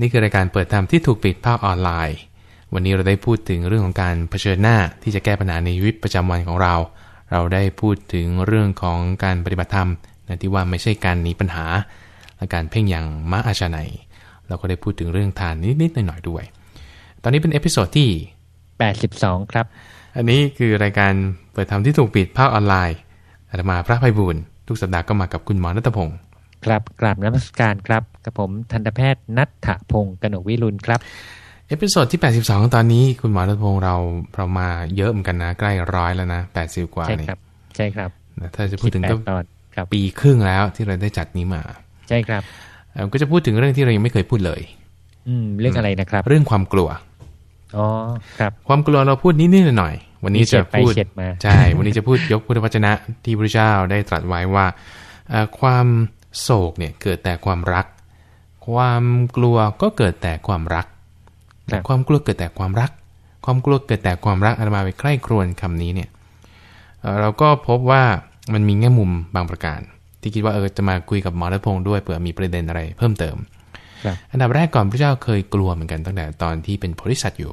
นี่คือรายการเปิดธรรมที่ถูกปิดภาคออนไลน์ วันนี้เราได้พูดถึงเรื่องของการเผชิญหน้าที่จะแก้ปัญหาในชีวิตประจำวันของเรา เราได้พูดถึงเรื่องของการปฏิบัติธรรมนะที่ว่าไม่ใช่การหนีปัญหาและการเพ่งอย่างม้าอาชาไนยเราก็ได้พูดถึงเรื่องทานนิดๆหน่อยๆด้วย ตอนนี้เป็น episode ที่ 82 ครับ อันนี้คือรายการเปิดธรรมที่ถูกปิดภาคออนไลน์อาตมาพระไพบูลย์ทุกสัปดาห์ก็มากับคุณหมอณัฐพงศ์ครับกราบนมัสการครับ กับผมทันตแพทย์ณัฐพงศ์กนกวิรุฬห์ครับ episode ที่ 82 ตอนนี้คุณหมอณัฐพงศ์เราเรามาเยอะเหมือนกันนะ ใกล้ร้อยแล้วนะ 80 กว่าใช่นี่ครับ ใช่ครับนะถ้าจะพูดถึงก็18ตอนครับปีครึ่งแล้วที่เราได้จัดนี้มา ใช่ครับเอ่อก็จะพูดถึงเรื่องที่เรายังไม่เคยพูดเลย อืม เรื่องอะไรนะครับ เรื่องความกลัวอ๋อครับ ความกลัวเราพูดนิดๆหน่อยๆวันนี้จะพูดเฉียดไปเฉียดมาใช่ วันนี้จะพูดยกพุทธวจนะที่พระเจ้าได้ตรัสไว้ว่าเอ่อความโศกเนี่ยเกิดแต่ความรัก ความกลัวก็เกิดแต่ความรักครับความกลัวเกิดแต่ความรัก ความกลัวเกิดแต่ความรักอาตมาไปใคร่ครวญคำนี้เนี่ยเอ่อเราก็พบว่ามันมีแง่มุมบางประการ ที่คิดว่าเออจะมาคุยกับหมอรัตพงศ์ด้วยเผื่อมีประเด็นอะไรเพิ่มเติมครับอันดับแรกก่อนพระเจ้าเคยกลัวเหมือนกันตั้งแต่ตอนที่เป็นโพธิสัตว์อยู่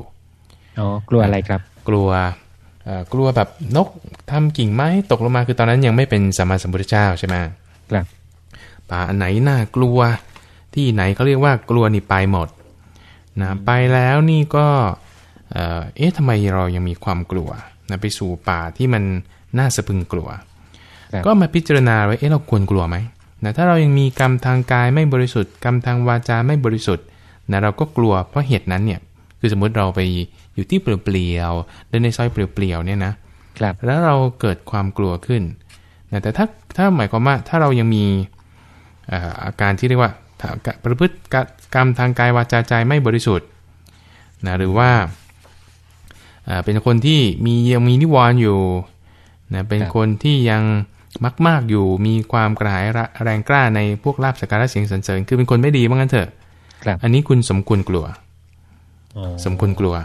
อ๋อกลัวอะไรครับ กลัวเอ่อกลัวแบบนกทำกิ่งไม้ตกลงมาคือตอนนั้นยังไม่เป็นสัมมาสัมพุทธเจ้าใช่ไหมครับป่าอันไหนน่ากลัว ที่ไหนเขาเรียกว่ากลัวนี่ไปหมดนะไปแล้วนี่ก็เอ่อเอ๊ะทำไมเรายังมีความกลัวนะไปสู่ป่าที่มันน่าสะพรึงกลัวครับก็มาพิจารณาไว้เอ๊ะเราควรกลัวไหมนะถ้าเรายังมีกรรมทางกายไม่บริสุทธิ์กรรมทางวาจาไม่บริสุทธิ์นะเราก็กลัวเพราะเหตุนั้นเนี่ยคือสมมุติเราไปอยู่ที่เปลี่ยวๆเดินในซอยเปลี่ยวๆเนี่ยนะครับแล้วเราเกิดความกลัวขึ้นนะแต่ถ้าถ้าหมายความว่าถ้าเรายังมีเอ่ออาการที่เรียกว่าถ้า ประพฤติกรรมทางกายวาจาใจไม่บริสุทธิ์นะหรือว่าเอ่อเป็นคนที่มียังมีนิวรณ์อยู่นะเป็นครับคนที่ยังมักมากอยู่มีความกระหายระแรงกล้าในพวกลาบสักการะเสียงสรรเสริญ คือเป็นคนไม่ดีว่างั้นเถอะครับอันนี้คุณสมควรกลัวอ๋อสมควรกลัว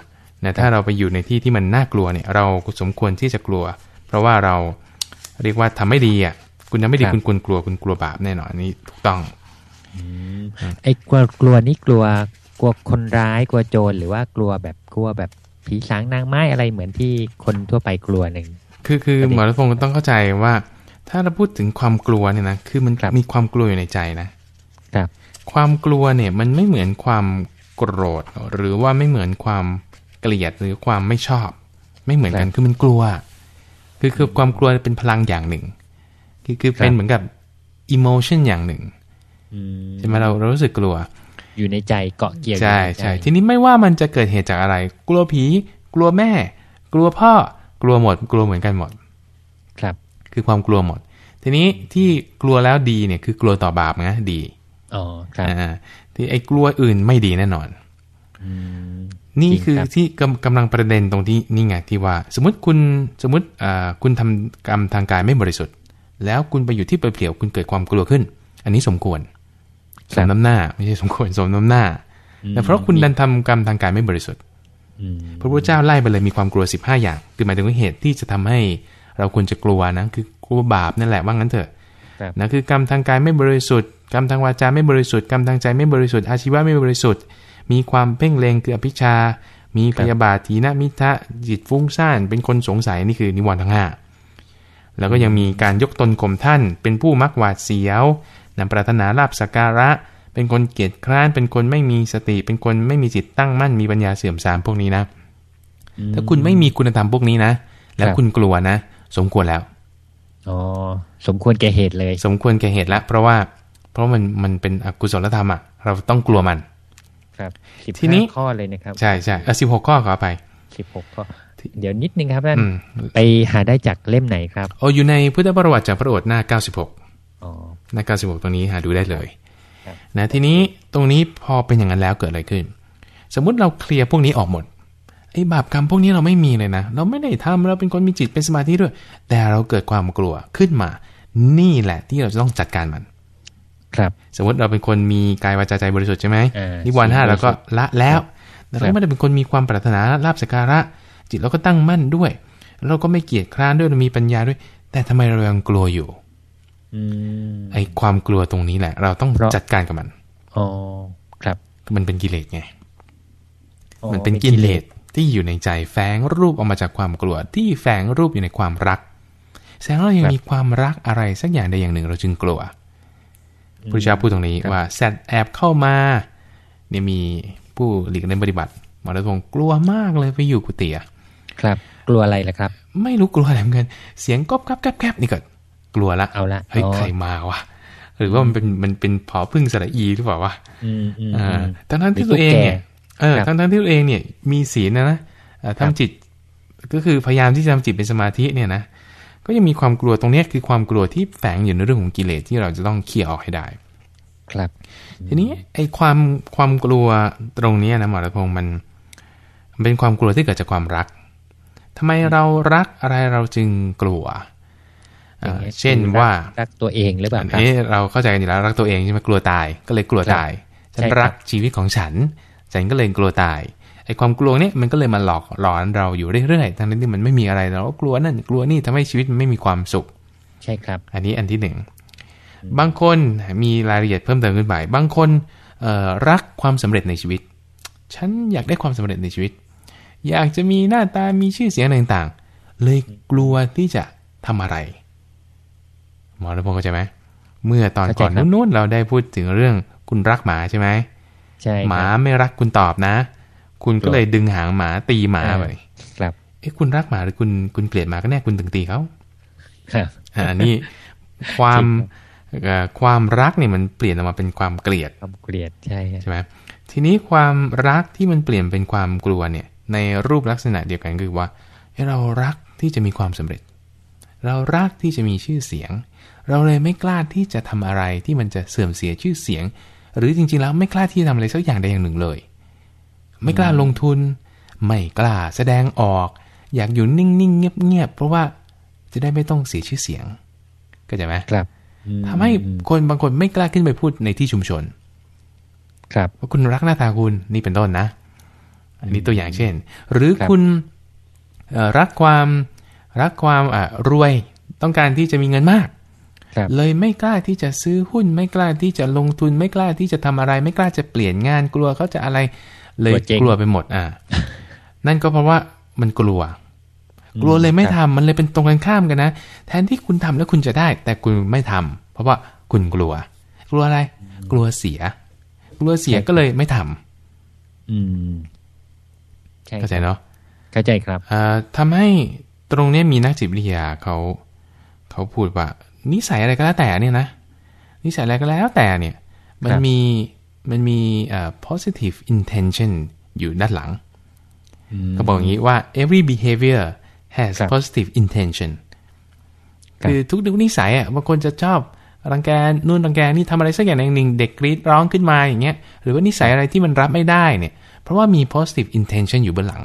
นะถ้าเราไปอยู่ในที่ที่มันน่ากลัวเนี่ย เราสมควรที่จะกลัว เพราะว่าเราเรียกว่าทำไม่ดีอะคุณทำไม่ดีคุณควรกลัวคุณกลัวบาปแน่นอนอันนี้ถูกต้อง ไอ้กลัวกลัวนี่กลัวกลัวคนร้ายกลัวโจรหรือว่ากลัวแบบกลัวแบบผีสางนางไม้อะไรเหมือนที่คนทั่วไปกลัวหนึ่งคือคือประเด็นหมอรัตพงศ์ต้องเข้าใจว่า ถ้าเราพูดถึงความกลัวเนี่ยนะคือมันครับมีความกลัวอยู่ในใจนะครับ ความกลัวเนี่ยมันไม่เหมือนความโกรธ หรือว่าไม่เหมือนความเกลียดหรือความไม่ชอบ ไม่เหมือนกันคือมันกลัว คือคือความกลัวเป็นพลังอย่างหนึ่ง คือคือเป็นเหมือนกับอิโมชันอย่างหนึ่งอืม ใช่ไหมเราเรารู้สึกกลัว อยู่ในใจเกาะเกี่ยวอยู่ใช่นใช่ทีนี้ไม่ว่ามันจะเกิดเหตุจากอะไร กลัวผี กลัวแม่ กลัวพ่อ กลัวหมด กลัวเหมือนกันหมด ครับ คือความกลัวหมด ทีนี้ที่กลัวแล้วดีเนี่ยคือกลัวต่อบาปนะดีอ๋อครับอ่าที่ไอ้กลัวอื่นไม่ดีแน่นอนอืมนี่จริงคือครับที่กำกำลังประเด็นตรงที่นี่ไงที่ว่า สมมติคุณสมมติอ่าคุณทำกรรมทางกายไม่บริสุทธิ์ แล้วคุณไปอยู่ที่เปลี่ยวๆคุณเกิดความกลัวขึ้น อันนี้สมควร สมน้ำหน้า ไม่ใช่สมควรสมน้ำหน้าแต่เพราะคุณดันทำกรรมทางกายไม่บริสุทธิ์อืมพระพุทธเจ้าไล่ไปเลยมีความกลัว15อย่าง คือหมายถึงว่าเหตุที่จะทำให้เราควรจะกลัวนะคือกลัวบาปนั่นแหละว่างั้นเถอะครับนะคือกรรมทางกายไม่บริสุทธิ์กรรมทางวาจาไม่บริสุทธิ์กรรมทางใจไม่บริสุทธิ์อาชีวะไม่บริสุทธิ์ มีความเพ่งเลงคืออภิชา มีพยาบาทถีนมิทะจิตฟุ้งซ่านเป็นคนสงสัยนี่คือนิวรณ์ทั้งห้าแล้วก็ยังมีการยกตนข่มท่าน เป็นผู้มักหวาดเสียว นำปรารถนาลาบสักการะ เป็นคนเกียจคร้าน เป็นคนไม่มีสติ เป็นคนไม่มีจิตตั้งมั่น มีปัญญาเสื่อมทรามพวกนี้นะ ถ้าคุณไม่มีคุณธรรมพวกนี้นะ แล้วครับคุณกลัวนะ สมควรแล้ว อ๋อ สมควรแก่เหตุเลย สมควรแก่เหตุแล้วเพราะว่า เพราะมันมันเป็นอกุศลธรรมอะ เราต้องกลัวมัน ครับสิบทีนี้ห้าข้อเลยนะครับ ใช่ใช่เออสิบหกข้อขอไปสิบหกข้อเดี๋ยวนิดนึงครับท่านอืมไปหาได้จากเล่มไหนครับ โอ้อยู่ในพุทธประวัติจากพระโอษฐ์หน้า96อ๋อห น้า96ตรงนี้หาดูได้เลยครับนะทีนี้ตรงนี้พอเป็นอย่างนั้นแล้วเกิดอะไรขึ้น สมมุติเราเคลียร์พวกนี้ออกหมดไอ้บาปกรรมพวกนี้เราไม่มีเลยนะ เราไม่ได้ทำเราเป็นคนมีจิตเป็นสมาธิด้วย แต่เราเกิดความกลัวขึ้นมา นี่แหละที่เราจะต้องจัดการมัน ครับ สมมติเราเป็นคนมีกายวาจาใจบริสุทธิ์ใช่ไหมอ่านิวรณ์ห้าศีลบเราริสุก็ทธิ์ละแล้วแต่ครัเราบไม่ได้เป็นคนมีความปรารถนาลาบสกการะ จิตเราก็ตั้งมั่นด้วย เราก็ไม่เกียจคร้านด้วยเรามีปัญญาด้วย แต่ทำไมเรายังกลัวอยู่อืม ไอ้ความกลัวตรงนี้แหละ เราต้องเพราะจัดการกับมันอ๋อครับ มันเป็นกิเลสไงอ๋อมันเป็นกิเลสที่อยู่ในใจแฝงรูปออกมาจากความกลัว ที่แฝงรูปอยู่ในความรัก แสดงว่าเรายังมีความรักอะไรสักอย่างใดอย่างหนึ่ง เราจึงกลัวพระเจ้าพูดตรงนี้ว่าแซดแอบเข้ามา เนี่ยมีผู้หลีกเล่นปฏิบัติหมอรัตพงศ์กลัวมากเลยไปอยู่กุฏิอะครับ กลัวอะไรล่ะครับ ไม่รู้กลัวอะไรเหมือนกันเสียงก๊อบกับแก๊บแก๊บนี่ก็ กลัวละเอาละเฮ้ยอ๋อใครมาวะหรือว่ามันเป็นมันเป็นผอพึ่งสระอีหรือเปล่าวะอืมอืมอ่าอืมทั้งทั้งๆที่มีตัวเองเนี่ยตุ๊กแกเออครับทั้งทั้งๆที่ตัวเองเนี่ย มีศีลนะนะเอ่อครับทำจิต ก็คือพยายามที่จะทำจิตเป็นสมาธิเนี่ยนะก็ยังมีความกลัวตรงเนี้ยคือความกลัวที่แฝงอยู่ในเรื่องของกิเลสที่เราจะต้องเคลียร์ออกให้ได้ ครับ ทีนี้ไอ้ความความกลัวตรงเนี้ยนะหมอรัตพงศ์มันมันเป็นความกลัวที่เกิดจากความรักทำไมเรารักอะไรเราจึงกลัว เอ่ออย่างงี้ยเช่นว่ารักตัวเองหรือเปล่าอันครับนี้เราเข้าใจกันอยู่แล้วรักตัวเองใช่ไหมกลัวตายก็เลยกลัวครับตาย ฉันใช่ครับรักชีวิตของฉัน ฉันก็เลยกลัวตายไอ้ความกลัวเนี่ยมันก็เลยมาหลอกหลอนเราอยู่เรื่อยๆทั้งนั้นที่มันไม่มีอะไรเราก็กลัวนั่นกลัวนี่ทำให้ชีวิตมันไม่มีความสุข ใช่ครับ อันนี้อันที่หนึ่งบางคนมีรายละเอียดเพิ่มเติมขึ้นไปบางคนเอ่อรักความสำเร็จในชีวิต ฉันอยากได้ความสำเร็จในชีวิต อยากจะมีหน้าตามีชื่อเสียงอะไรต่างๆ เลยกลัวที่จะทำอะไร หมอรัตพงศ์เข้าใจไหมเมื่อตอนก่อนเข้าใจครับนู้นๆเราได้พูดถึงเรื่องคุณรักหมาใช่ไหมใช่ครับหมาไม่รักคุณตอบนะ คุณก็เลยดึงหางหมาตีหมาอ่าไปครับเอ๊ะคุณรักหมาหรือคุณคุณเกลียดหมาก็แน่คุณถึงตีเขาครับอ่าอันนี้ความจริงเอ่อความรักเนี่ยมันเปลี่ยนออกมาเป็นความเกลียดความเกลียดใช่ครับใช่ไหมทีนี้ความรักที่มันเปลี่ยนเป็นความกลัวเนี่ย ในรูปลักษณะเดียวกันคือว่าเอ้ยเรารักที่จะมีความสำเร็จ เรารักที่จะมีชื่อเสียง เราเลยไม่กล้าที่จะทำอะไรที่มันจะเสื่อมเสียชื่อเสียง หรือจริงๆแล้วไม่กล้าที่จะทำอะไรสักอย่างใดอย่างหนึ่งเลย ไม่กล้าลงทุน ไม่กล้าแสดงออก อยากอยู่นิ่งๆเงียบๆเพราะว่าจะได้ไม่ต้องเสียชื่อเสียงเข้าใจไหมครับอืมทำให้คนบางคนไม่กล้าขึ้นไปพูดในที่ชุมชน ครับว่าคุณรักหน้าตาคุณนี่เป็นต้นนะ อันนี้ตัวอย่างเช่น หรือครับคุณเอ่อรักความรักความอะรวยต้องการที่จะมีเงินมากครับ เลยไม่กล้าที่จะซื้อหุ้นไม่กล้าที่จะลงทุนไม่กล้าที่จะทำอะไร ไม่กล้าจะเปลี่ยนงานกลัวเขาจะอะไร เลยกลัวเจ๊งกลัวไปหมดอะนั่นก็เพราะว่ามันกลัว กลัวเลยไม่ทำมันเลยเป็นตรงกันข้ามกันนะแทนที่คุณทำแล้วคุณจะได้ แต่คุณไม่ทำเพราะว่าคุณกลัว กลัวอะไร กลัวเสีย กลัวเสียก็เลยไม่ทำอืมใช่เข้าใจเนาะเข้าใจครับเอ่อทำให้ตรงเนี้ยมีนักจิตวิทยาเขาเขาพูดว่า นิสัยอะไรก็แล้วแต่เนี่ยนะ นิสัยอะไรก็แล้วแต่เนี่ย มันครับมีมันมีเอ่อ positive intention อยู่ด้านหลังมเขาบอกอย่างนี้ว่า every behavior has ครับ positive intention ครับคือทุกทุกนิสัยอะบางคนจะชอบรังแกนู่นรังแกนี่ทำอะไรสักอย่างหนึ่งเด็กกรีดร้องขึ้นมาอย่างเงี้ย หรือว่านิสัยอะไรที่มันรับไม่ได้เนี่ย เพราะว่ามี positive intention อยู่เบื้องหลัง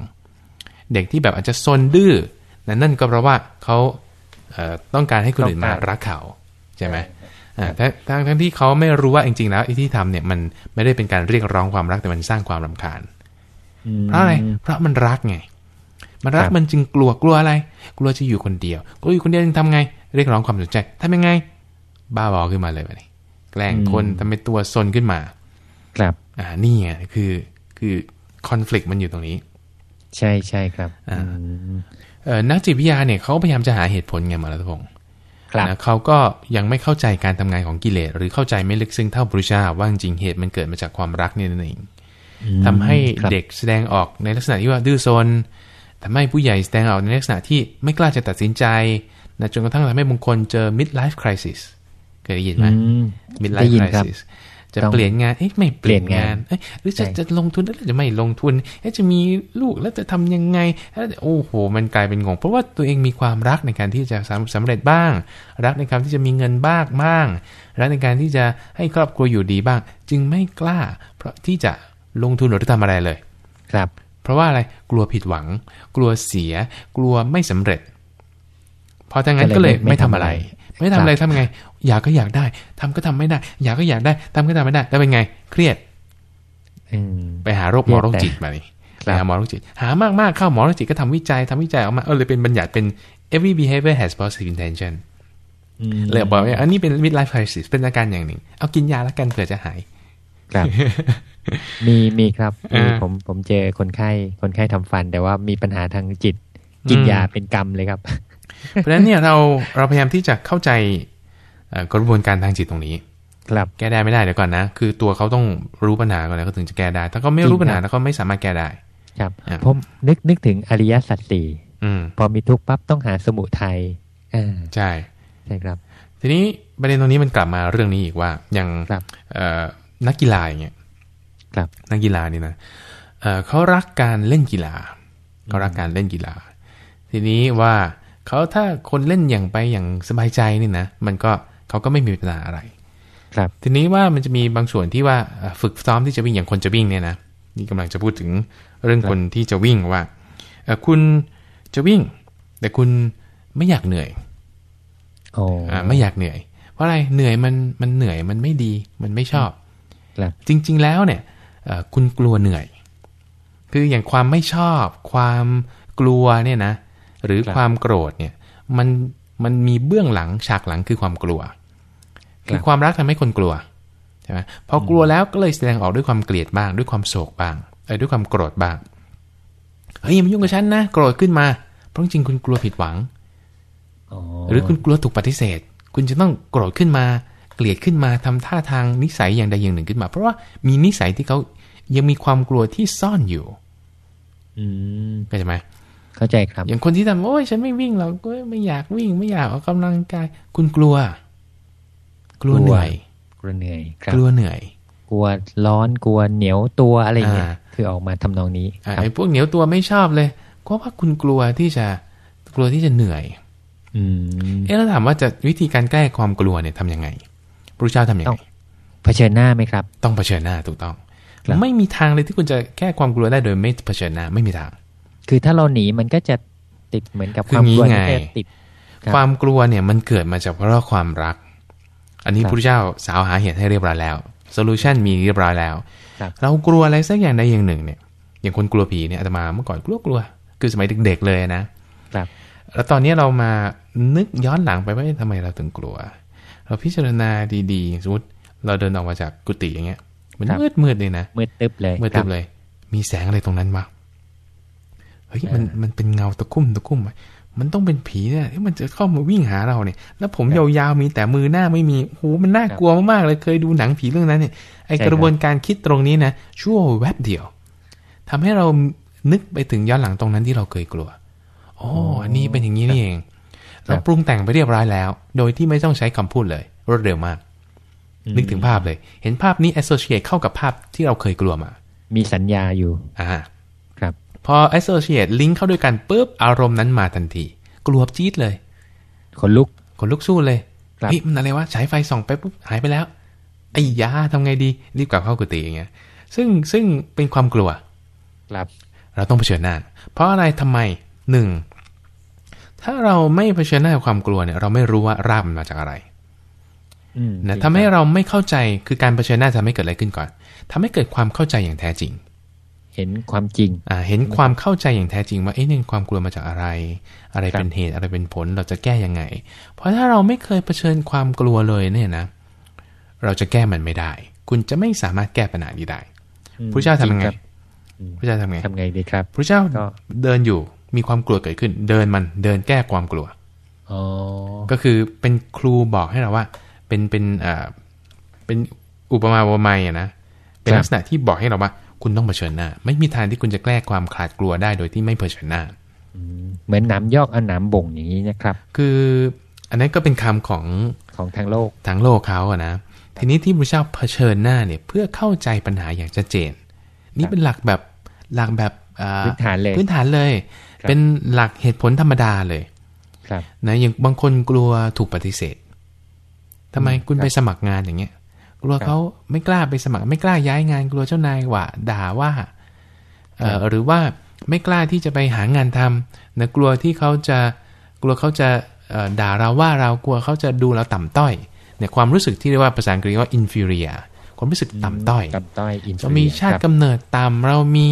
เด็กที่แบบอาจจะซนดื้อนั่นนั่นก็เพราะว่าเขาเอ่อ ต้องการให้คนอื่นมารักเขาใช่ไหมอ่าทั้งทั้งทั้งที่เขาไม่รู้ว่าจริงๆแล้วไอ้ที่ทำเนี่ยมันไม่ได้เป็นการเรียกร้องความรักแต่มันสร้างความรำคาญอืมเพราะอะไรเพราะมันรักไง มันรักครับมันจึงกลัวกลัวอะไร กลัวจะอยู่คนเดียวกลัวอยู่คนเดียวจึงทำไง เรียกร้องความสนใจทำยังไง บ้าบอขึ้นมาเลยแบบนี้แกล้งคนทำเป็นตัวซนขึ้นมา ครับ อ่านี่ไงคือคือคอน FLICT มันอยู่ตรงนี้ ใช่ใช่ครับอ่าอืมเอ่อ นักจิตวิทยาเนี่ยเขาพยายามจะหาเหตุผลไงหมารัตพงศ์ครับนะเขาก็ยังไม่เข้าใจการทำงานของกิเลสหรือเข้าใจไม่ลึกซึ้งเท่าพระพุทธเจ้าว่าจริงๆเหตุมันเกิดมาจากความรักเนี่ยนั่นเองทำให้ครับเด็กแสดงออกในลักษณะที่ว่าดื้อซนทำให้ผู้ใหญ่แสดงออกในลักษณะที่ไม่กล้าจะตัดสินใจนะจนกระทั่งทำให้บางคนเจอ midlife crisis เคยได้ยินไหมอืม midlife ได้ยินครับ crisis จะต้องเปลี่ยนงานเอ๊ะไม่เปลี่ยนงานเปลี่ยนงานเอ๊ะหรือจะใช่จะลงทุนแล้วจะไม่ลงทุนเอ๊ะจะมีลูกแล้วจะทำยังไงแล้วโอ้โห มันกลายเป็นงง เพราะว่าตัวเองมีความรักในการที่จะสำสำเร็จบ้าง รักในการที่จะมีเงินบ้างบ้างรักในการที่จะให้ครอบครัวอยู่ดีบ้าง จึงไม่กล้า เพราะที่จะลงทุนหรือทำอะไรเลย ครับ เพราะว่าอะไรกลัวผิดหวัง กลัวเสีย กลัวไม่สำเร็จพอทางนั้นก็ก็เลเลยยไม่ไม่ทำทำอะไรอะไร ไม่ทำอะไรทำไง อยากก็อยากได้ทำก็ทำไม่ได้ อยากก็อยากได้ทำก็ทำไม่ได้ แล้วเป็นไง เครียดอืมไปหาโรคหมอโรคจิตมาดิครับไปหาหมอโรคจิต หามากๆเข้าหมอโรคจิตก็ทำวิจัยทำวิจัยออกมาเออเลยเป็นบัญญัติเป็น every behavior has positive intention อืมเลยบอกว่าอันนี้เป็น midlife crisis เป็นอาการอย่างหนึ่ง เอากินยาแล้วกันเผื่อจะหายครับมีมีครับมีอ่าผมผมเจอคนไข้คนไข้ทำฟัน แต่ว่ามีปัญหาทางจิต กินอืมยาเป็นกรรมเลยครับ เพราะฉะนั้นเนี่ยเราเราพยายามที่จะเข้าใจเอ่อ กระบวนการทางจิตตรงนี้ ครับแก้ได้ไม่ได้เดี๋ยวก่อนนะ คือตัวเขาต้องรู้ปัญหาก่อนแล้วเขาถึงจะแก้ได้ ถ้าเขาไม่รู้จริงปัญหาครับแล้วเขาไม่สามารถแก้ได้ ครับอ่าผมนึกนึกถึงอริยสัจสี่อืมพอมีทุกข์ปั๊บต้องหาสมุทัยอ่าใช่ใช่ครับ ทีนี้ประเด็นตรงนี้มันกลับมาเรื่องนี้อีกว่าอย่างครับเอ่อนักกีฬาอย่างเงี้ยครับนักกีฬานี่นะเอ่อเขารักการเล่นกีฬาเขารักการเล่นกีฬา ทีนี้ว่าเขาถ้าคนเล่นอย่างไปอย่างสบายใจนี่นะมันก็เขาก็ไม่มีปัญหาอะไร ครับ ทีนี้ว่ามันจะมีบางส่วนที่ว่าเอ่อฝึกซ้อมที่จะวิ่งอย่างคนจะวิ่งเนี่ยนะนี่กำลังจะพูดถึงเรื่องคนที่จะวิ่งว่าเอ่อคุณจะวิ่ง แต่คุณไม่อยากเหนื่อยโอ้อ่าไม่อยากเหนื่อย เพราะอะไรเหนื่อยมันมันเหนื่อยมันไม่ดีมันไม่ชอบครับจริง ๆแล้วเนี่ยเอ่อคุณกลัวเหนื่อย คืออย่างความไม่ชอบ ความกลัวเนี่ยนะ หรือครับความโกรธเนี่ย มันมันมีเบื้องหลังฉากหลังคือความกลัว คือความรักทำให้คนกลัวใช่ไหมพอกลัวแล้วก็เลยแสดงออกด้วยความเกลียดบ้าง ด้วยความโศกบ้างเออด้วยความโกรธบ้างเฮ้ยอย่ามายุ่งกับฉันนะโกรธขึ้นมา เพราะจริงๆคุณกลัวผิดหวังอ๋อหรือคุณกลัวถูกปฏิเสธ คุณจะต้องโกรธขึ้นมา เกลียดขึ้นมาทำท่าทางนิสัยอย่างใดอย่างหนึ่งขึ้นมา เพราะว่ามีนิสัยที่เขายังมีความกลัวที่ซ่อนอยู่ อืมเข้าใจไหมเข้าใจครับ อย่างคนที่ทำโอ้ยฉันไม่วิ่งหรอกก็ไม่อยากวิ่งไม่อยากออกกำลังกาย คุณกลัว กลัวเหนื่อยกลัวเหนื่อยครับกลัวเหนื่อย กลัวร้อนกลัวเหนียวตัวอะไรเงี้ยอ่าคือออกมาทำนองนี้อะครับไอ้พวกเหนียวตัวไม่ชอบเลยก็ว่าคุณกลัวที่จะกลัวที่จะเหนื่อย อืมเอ๊ะแล้วถามว่าจะวิธีการแก้ความกลัวเนี่ยทำยังไงพระเจ้าทำยังต้ไงองเผชิญหน้าไหมครับ ต้องเผชิญหน้าถูกต้องครับไม่มีทางเลยที่คุณจะแก้ความกลัวได้โดยไม่เผชิญหน้าไม่มีทาง คือถ้าเราหนีมันก็จะติดเหมือนกับคือความกลัวงี้นี่ไงจะติดครับความกลัวเนี่ยมันเกิดมาจากเพราะความรัก อันนี้ครับพระเจ้าสาวหาเหตุให้เรียบร้อยแล้วโซลูชันมีเรียบร้อยแล้วครับเรากลัวอะไรสักอย่างใดอย่างหนึ่งเนี่ย อย่างคนกลัวผีเนี่ยอาตมาเมื่อก่อนกลัวกลัว คือสมัยเด็กๆเลยนะครับแล้วตอนนี้เรามานึกย้อนหลังไปว่าเอ๊ะทำไมเราถึงกลัว เราพิจารณาดีๆสมมติเราเดินออกมาจากกุฏิอย่างเงี้ย มันครับมืดมืดๆเลยนะมืดตึ๊บเลยมืดครัตึบบเลย มีแสงอะไรตรงนั้นวะเฮ้ยมันมันเป็นเงาตะคุ่มตะคุ่ม มันต้องเป็นผีเนี่ยที่มันจะเข้ามาวิ่งหาเราเนี่ย แล้วผมยาวๆมีแต่มือหน้าไม่มีโหมันน่ากลัวมากๆเลยเคยดูหนังผีเรื่องนั้นเนี่ยไอกระบวนการคิดตรงนี้นะชั่วแวบเดียวทำให้เรานึกไปถึงย้อนหลังตรงนั้นที่เราเคยกลัวโอ้อันนี้เป็นอย่างนี้นี่เอง เราปรุงแต่งไปเรียบร้อยแล้ว โดยที่ไม่ต้องใช้คำพูดเลย รวดเร็วมากอืมนึกถึงภาพเลย เห็นภาพนี้ associate เข้ากับภาพที่เราเคยกลัวมา มีสัญญาอยู่ อ่าครับ พอ associate ลิงก์เข้าด้วยกันปุ๊บอารมณ์นั้นมาทันที กลัวจี๊ดเลยขนลุกขนลุกสู้เลยครับเฮ้ยมันอะไรวะฉายไฟส่องไปปุ๊บหายไปแล้วไอ้ยาทำไงดีรีบกลับเข้ากุฏิอย่างเงี้ย ซึ่งซึ่งเป็นความกลัวครับเราต้องเผชิญหน้า เพราะอะไรทำไมหนึ่งถ้าเราไม่เผชิญหน้ากับความกลัวเนี่ย เราไม่รู้ว่ารากมันมาจากอะไรอืมนะจริงทำให้ครับเราไม่เข้าใจคือการเผชิญหน้าจะทำให้เกิดอะไรขึ้นก่อนทำให้เกิดความเข้าใจอย่างแท้จริง เห็นความจริงอ่าเห็นความเข้าใจอย่างแท้จริงว่าเอ๊ะเนี่ยความกลัวมาจากอะไร อะไรครับเป็นเหตุอะไรเป็นผลเราจะแก้ยังไง เพราะถ้าเราไม่เคยเผชิญความกลัวเลยเนี่ยนะ เราจะแก้มันไม่ได้ คุณจะไม่สามารถแก้ปัญหานี้ได้อืมพระเจ้าทำยังไงจริครับพระเจ้าทำไงทำไงดีครับพระเจ้าก็เดินอยู่มีความกลัวเกิดขึ้น เดินมันเดินแก้ความกลัวอ๋อก็คือเป็นครูบอกให้เราว่า เป็นเป็นอ่าเป็นอุปมาอุปไมยอะนะเป็นลักษณะที่บอกให้เราว่า คุณต้องเผชิญหน้า ไม่มีทางที่คุณจะแก้ความขาดกลัวได้โดยที่ไม่เผชิญหน้าเหมือนหนามยอกเอาหนามบ่งอย่างนี้นะครับ คืออันนั้นก็เป็นคำของของทางโลกทางโลกเขาอะนะทีนี้ที่พระเจ้าเผชิญหน้าเนี่ยเพื่อเข้าใจปัญหาอย่างชัดเจน นี่เป็นหลักแบบหลักแบบอ่าพื้นฐานเลยพื้นฐานเลยครับเป็นหลักเหตุผลธรรมดาเลย ครับนะอย่างบางคนกลัวถูกปฏิเสธทำไมอืมคุณครับไปสมัครงานอย่างเงี้ย กลัวครับเขาไม่กล้าไปสมัคร ไม่กล้าย้ายงาน กลัวเจ้านายว่าด่าว่าเอ่อหรือว่าไม่กล้าที่จะไปหางานทำนะกลัวที่เขาจะกลัวเขาจะเอ่อด่าเราว่าเรากลัวเขาจะดูเราต่ำต้อยเนี่ยความรู้สึกที่เรียกว่าภาษาอังกฤษว่า inferior ความรู้สึกต่ำต้อยต่ำต้อยอินเรามีชาติกำเนิดต่ำเรามี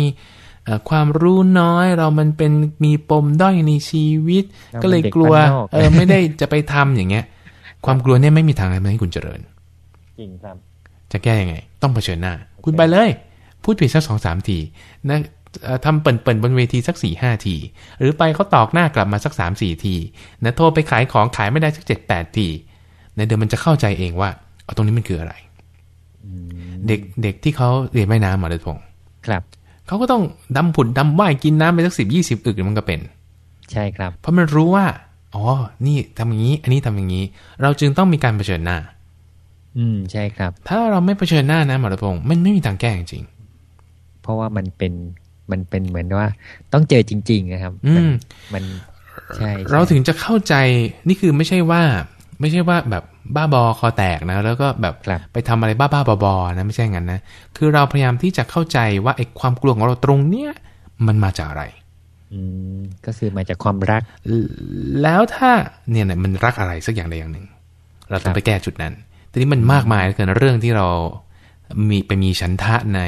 เอ่อความรู้น้อยเรามันเป็นมีปมด้อยในชีวิต ก็เลยกลัวเออไม่ได้จะไปทำอย่างเงี้ย ความกลัวเนี่ยไม่มีทางทำให้คุณเจริญ จริงครับ จะแก้ยังไงต้องต้องเผชิญหน้า คุณไปเลย พูดผิดสักสองสามทีนะเอ่อทำเปิ่นๆบนเวทีสักสี่ห้าที หรือไปเขาตอกหน้ากลับมาสักสามสี่ทีนะโทรไปขายของขายไม่ได้สักเจ็ดแปดทีนะเดี๋ยวมันจะเข้าใจเองว่าเอาตรงนี้มันคืออะไร เด็กเด็กที่เขาเรียนว่ายน้ำมาโดยตรงครับเขาก็ต้องดำผุดดำว่ายกินน้ำไปสักสิบยี่สิบอึกเดี๋ยวมันก็เป็น ใช่ครับ เพราะมันรู้ว่าอ๋อ นี่ทำอย่างนี้ อันนี้ทำอย่างนี้ เราจึงต้องมีการเผชิญหน้า อืมใช่ครับ ถ้าเราไม่เผชิญหน้านะหมอระพงศ์มันไม่มีทางแก้จริงเพราะว่ามันเป็นมันเป็นเหมือนว่า ต้องเจอจริง ๆ นะครับ อืมมันใช่ใช่เราถึงจะเข้าใจนี่คือไม่ใช่ว่า ไม่ใช่ว่าแบบบ้าบอคอแตกนะ แล้วก็แบบครับไปทำอะไรบ้าๆบอๆนะไม่ใช่งั้นนะคือเราพยายามที่จะเข้าใจว่าไอ้ความกลัวของเราตรงเนี้ยมันมาจากอะไรอืมก็คือมาจากความรัก แล้วถ้าเนี่ยนะมันรักอะไรสักอย่างใดอย่างหนึ่ง เราต้องครับไปแก้จุดนั้น ทีนี้มันมากมายเหลือเกินเรื่องที่เรามีไปมีฉันทะใน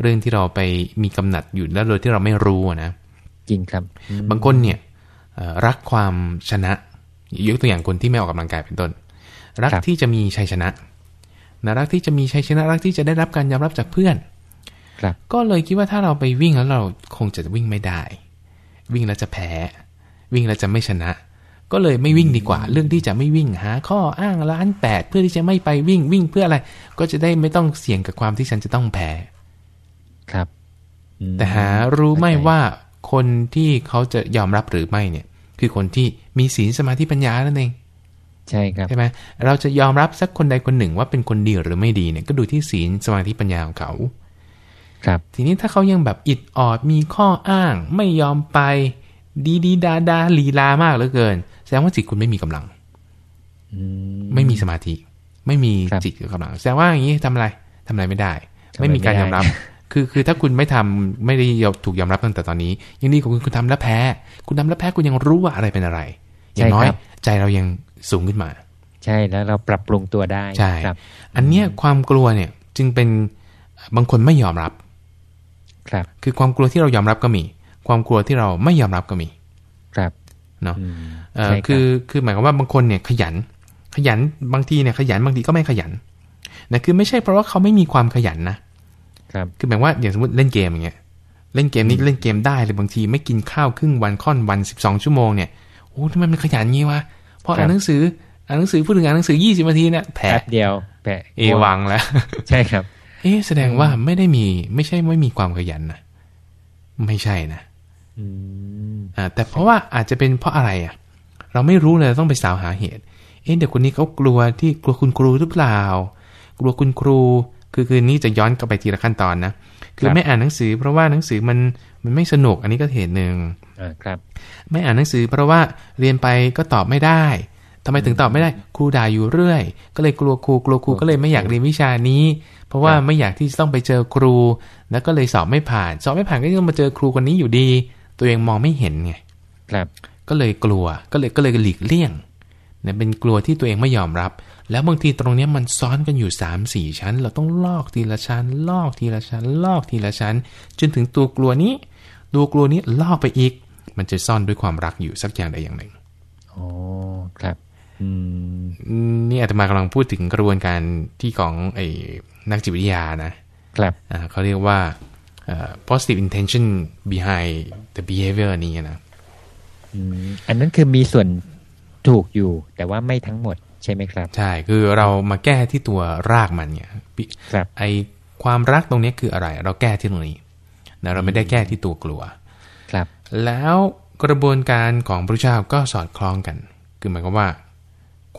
เรื่องที่เราไปมีกำหนัดอยู่แล้วโดยที่เราไม่รู้อะนะ จริงครับอืมบางคนเนี่ยเอ่อรักความชนะ ยกตัวอย่างคนที่ไม่ออกกำลังกายเป็นต้น รักที่จะมีชัยชนะนะรักที่จะมีชัยชนะรักที่จะได้รับการยอมรับจากเพื่อน ครับ ก็เลยคิดว่าถ้าเราไปวิ่งแล้วเราคงจะวิ่งไม่ได้ วิ่งแล้วจะแพ้ วิ่งแล้วจะไม่ชนะ ก็เลยไม่วิ่งดีกว่า เรื่องที่จะไม่วิ่งหาข้ออ้างล้านแปดเพื่อที่จะไม่ไปวิ่งวิ่งเพื่ออะไร ก็จะได้ไม่ต้องเสี่ยงกับความที่ฉันจะต้องแพ้ครับอืมแต่หารู้ไหม่เข้าใจว่าคนที่เขาจะยอมรับหรือไม่เนี่ย คือคนที่มีศีลสมาธิปัญญานั่นเองใช่ครับใช่ไหมเราจะยอมรับสักคนใดคนหนึ่งว่าเป็นคนดีหรือไม่ดีเนี่ยก็ดูที่ศีลสมาธิปัญญาของเขา ครับ ทีนี้ถ้าเขายังแบบอิดออดมีข้ออ้างไม่ยอมไป ดีดีดาดาลีลามากเหลือเกิน แสดงว่าจิตคุณไม่มีกำลังอืมไม่มีสมาธิ ไม่มีครับจิตกับกำลัง แสดงว่าอย่างนี้ทำอะไรทำอะไรไม่ได้ทำอะไรไม่มีการไม่ยได้อมรับ คือคือถ้าคุณไม่ทำไม่ได้ถูกยอมรับตั้งแต่ตอนนี้ยังดีกว่าคุณคุณทำแล้วแพ้ คุณทำแล้วแพ้คุณยังรู้ว่าอะไรเป็นอะไร อย่างน้อยใจเรายังสูงขึ้นมา ใช่แล้วเราปรับปรุงตัวได้ใช่ครับ อันเนี้ยความกลัวเนี่ยจึงเป็นบางคนไม่ยอมรับ ครับ คือความกลัวที่เรายอมรับก็มี ความกลัวที่เราไม่ยอมรับก็มี ครับเนาะอืมเอ่อใช่รับคือคือหมายความว่าบางคนเนี่ยขยัน ขยันบางทีเนี่ยขยันบางทีก็ไม่ขยันนะคือไม่ใช่เพราะว่าเขาไม่มีความขยันนะครับคือหมายว่าอย่างสมมติเล่นเกมอย่างเงี้ยเล่นเกมนี้เล่นเกมได้เลยบางทีไม่กินข้าวครึ่งวันค่อนวันสิบสองชั่วโมงเนี่ยโอ้ทำไมมันขยันงี้วะพออ่านหนังสืออ่านหนังสือพูดถึงอ่านหนังสือยี่สิบนาทีเนี่ยแผลแป๊บเดียวแปะเอวังแล้วใช่ครับ เอ๊ะแสดงว่าไม่ได้มีไม่ใช่ไม่มีความขยันนะไม่ใช่นะ อืมอ่าแต่เพราะว่าอาจจะเป็นเพราะอะไรอะ เราไม่รู้เลยเราต้องไปสาวหาเหตุ เอ๊ะเด็กคนนี้เขากลัวที่กลัวคุณครูหรือเปล่า กลัวคุณครู คือคืนนี้จะย้อนกลับไปทีละขั้นตอนนะคือไม่อ่านหนังสือ เพราะว่าหนังสือมันมันไม่สนุกอันนี้ก็เหตุหนึ่งอ่าครับ ไม่อ่านหนังสือ เพราะว่าเรียนไปก็ตอบไม่ได้ทำไมถึงตอบไม่ได้ครูด่าอยู่เรื่อย ก็เลยกลัวครูกลัวครูก็เลยไม่อยากเรียนวิชานี้ เพราะว่าไม่อยากที่จะต้องไปเจอครู แล้วก็เลยสอบไม่ผ่าน สอบไม่ผ่านก็ยังมาเจอครูคนนี้อยู่ดี ตัวเองมองไม่เห็นไงครับ ก็เลยกลัวก็เลยก็เลยหลีกเลี่ยงเนี่ยเป็นกลัวที่ตัวเองไม่ยอมรับ แล้วบางทีตรงเนี้ยมันซ้อนกันอยู่3ามสี่ชั้น เราต้องลอกทีละชั้น ลอกทีละชั้น ลอกทีละชั้น จนถึงตัวกลัวนี้ ตัวกลัวนี้ลอกไปอีก มันจะซ่อนด้วยความรักอยู่สักอย่างใดอย่างหนึ่งอ๋อครับอืมนี่อาตมากำลังพูดถึงกระบวนการที่ของไอ้นักจิตวิทยานะครับอ่าเขาเรียกว่าเอ่อ positive intention behind the behavior นี้นะอืมอันนั้นคือมีส่วนถูกอยู่ แต่ว่าไม่ทั้งหมดใช่ไหมครับ ใช่คือเรามาแก้ที่ตัวรากมันเนี่ยปิครับไอความรักตรงนี้คืออะไร เราแก้ที่ตรงนี้นะเราไม่ได้แก้ที่ตัวกลัว ครับ แล้วกระบวนการของพระเจ้าก็สอดคล้องกัน คือหมายความว่า